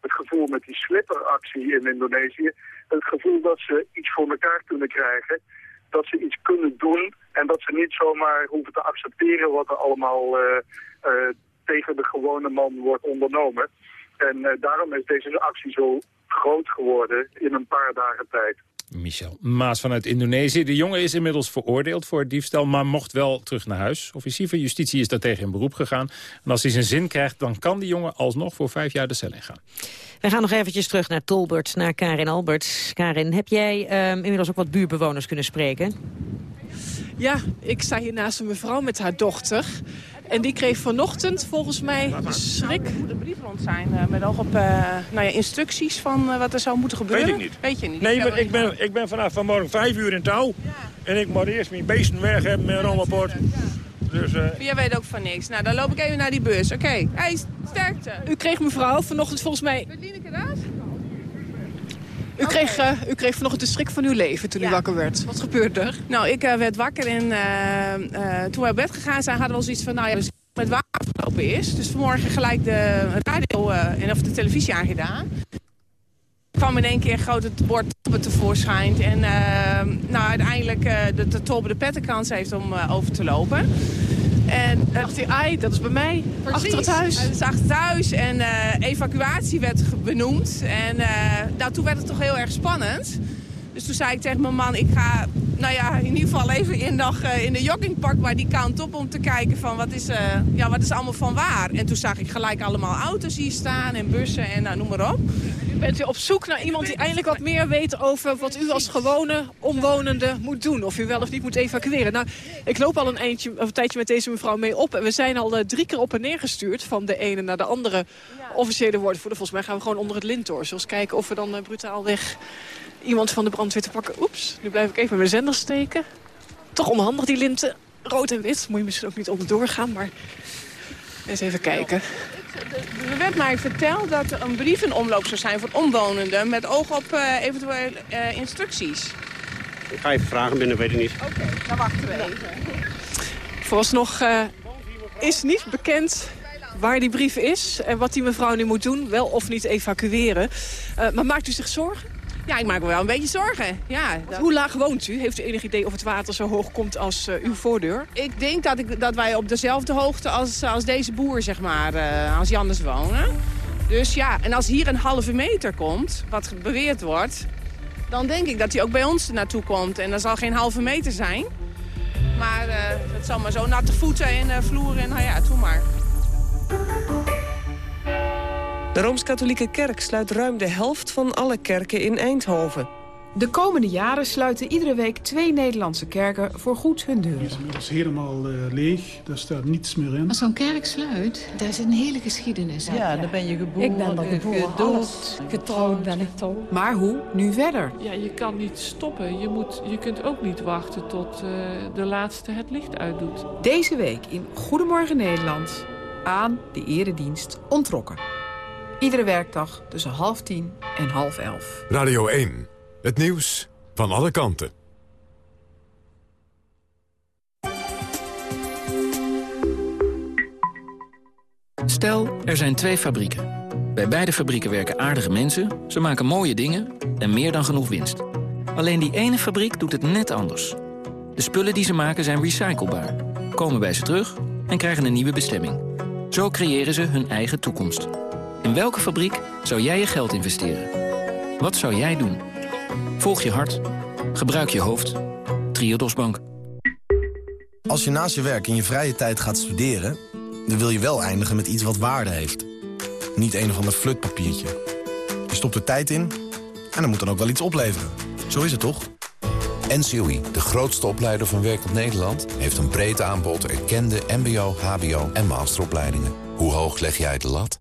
het gevoel met die slipperactie in Indonesië... het gevoel dat ze iets voor elkaar kunnen krijgen, dat ze iets kunnen doen... en dat ze niet zomaar hoeven te accepteren wat er allemaal tegen de gewone man wordt ondernomen. En daarom is deze actie zo groot geworden in een paar dagen tijd. Michel Maas vanuit Indonesië. De jongen is inmiddels veroordeeld voor het diefstal, maar mocht wel terug naar huis. Officier van Justitie is daartegen in beroep gegaan. En als hij zijn zin krijgt, dan kan die jongen alsnog voor vijf jaar de cel ingaan. We gaan nog eventjes terug naar Tolbert, naar Karin Alberts. Karin, heb jij uh, inmiddels ook wat buurbewoners kunnen spreken? Ja, ik sta hier naast een mevrouw met haar dochter. En die kreeg vanochtend volgens mij schrik... Er moet een brief rond zijn uh, met oog op uh, nou ja, instructies van uh, wat er zou moeten gebeuren. Weet ik niet. Weet je niet? Nee, maar ik ben, ik ben vanaf vanmorgen vijf uur in touw. Ja. En ik moet eerst mijn beesten weg hebben met een rommelport. Dus, uh... Jij weet ook van niks. Nou, dan loop ik even naar die bus. Oké, okay. hey, sterkte. U kreeg mevrouw vanochtend volgens mij... Verdieneke dat? U, kreeg, uh, u kreeg vanochtend de schrik van uw leven toen ja. u wakker werd. Wat gebeurde er? Nou, ik uh, werd wakker en uh, toen we op bed gegaan zijn... hadden we zoiets van, nou ja, met water afgelopen is. Dus vanmorgen gelijk de radio en of de televisie aangedaan. Er kwam in één keer groot het bord Tobbe tevoorschijn. En nou, uiteindelijk de, de Tobbe de pettenkans heeft om over te lopen. En uh, dacht hij, ai, dat is bij mij, Precies. achter het huis. Dat is achter het huis en uh, evacuatie werd benoemd. En uh, nou, toen werd het toch heel erg spannend. Dus toen zei ik tegen mijn man, ik ga nou ja, in ieder geval even in, nog, uh, in de joggingpark maar die kant op om te kijken van wat is, uh, ja, wat is allemaal van waar. En toen zag ik gelijk allemaal auto's hier staan en bussen en nou, noem maar op. Bent u op zoek naar iemand die eindelijk wat meer weet over wat u als gewone omwonende moet doen? Of u wel of niet moet evacueren? Nou, ik loop al een, eindje, een tijdje met deze mevrouw mee op. En we zijn al uh, drie keer op en neer gestuurd van de ene naar de andere officiële woordvoerder. Volgens mij gaan we gewoon onder het lint door. Zullen kijken of we dan brutaal weg iemand van de brandweer te pakken. Oeps, nu blijf ik even mijn zender steken. Toch onhandig die linten, rood en wit. Moet je misschien ook niet onderdoor gaan, maar eens even kijken. Er werd mij verteld dat er een brief in omloop zou zijn voor omwonenden... met oog op uh, eventuele uh, instructies. Ik ga even vragen binnen, weet ik niet. Oké, okay, dan wachten we even. Vooralsnog uh, is niet bekend waar die brief is... en wat die mevrouw nu moet doen, wel of niet evacueren. maar maakt u zich zorgen? Ja, ik maak me wel een beetje zorgen. Ja, dat... Hoe laag woont u? Heeft u enig idee of het water zo hoog komt als uh, uw voordeur? Ik denk dat, ik, dat wij op dezelfde hoogte als, als deze boer, zeg maar, uh, als Jannes wonen. Dus ja, en als hier een halve meter komt, wat beweerd wordt... dan denk ik dat hij ook bij ons naartoe komt. En dat zal geen halve meter zijn. Maar uh, het zal maar zo natte voeten en vloeren en nou ja, doe maar. De Rooms-Katholieke Kerk sluit ruim de helft van alle kerken in Eindhoven. De komende jaren sluiten iedere week twee Nederlandse kerken voor goed hun deuren. Het is helemaal uh, leeg, daar staat niets meer in. Als zo'n kerk sluit, daar is een hele geschiedenis. Ja, dan ben je geboren, ik ben dan geboren, gedood, getrouwd ben ik toch. Maar hoe nu verder? Ja, je kan niet stoppen. Je, moet, je kunt ook niet wachten tot uh, de laatste het licht uitdoet. Deze week in Goedemorgen Nederland aan de eredienst ontrokken. Iedere werkdag tussen half tien en half elf. Radio 1, het nieuws van alle kanten. Stel, er zijn twee fabrieken. Bij beide fabrieken werken aardige mensen, ze maken mooie dingen en meer dan genoeg winst. Alleen die ene fabriek doet het net anders. De spullen die ze maken zijn recyclebaar, komen bij ze terug en krijgen een nieuwe bestemming. Zo creëren ze hun eigen toekomst. In welke fabriek zou jij je geld investeren? Wat zou jij doen? Volg je hart. Gebruik je hoofd. Triodos Bank. Als je naast je werk in je vrije tijd gaat studeren... dan wil je wel eindigen met iets wat waarde heeft. Niet een of ander flutpapiertje. Je stopt er tijd in en dan moet dan ook wel iets opleveren. Zo is het toch? NCOI, de grootste opleider van werkend Nederland... heeft een breed aanbod erkende mbo, hbo en masteropleidingen. Hoe hoog leg jij de lat?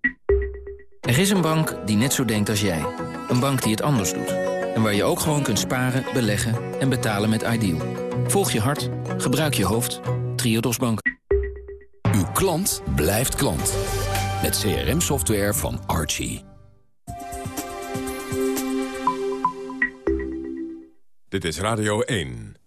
Er is een bank die net zo denkt als jij. Een bank die het anders doet. En waar je ook gewoon kunt sparen, beleggen en betalen met Ideal. Volg je hart, gebruik je hoofd. Triodos Bank. Uw klant blijft klant. Met CRM-software van Archie. Dit is Radio 1.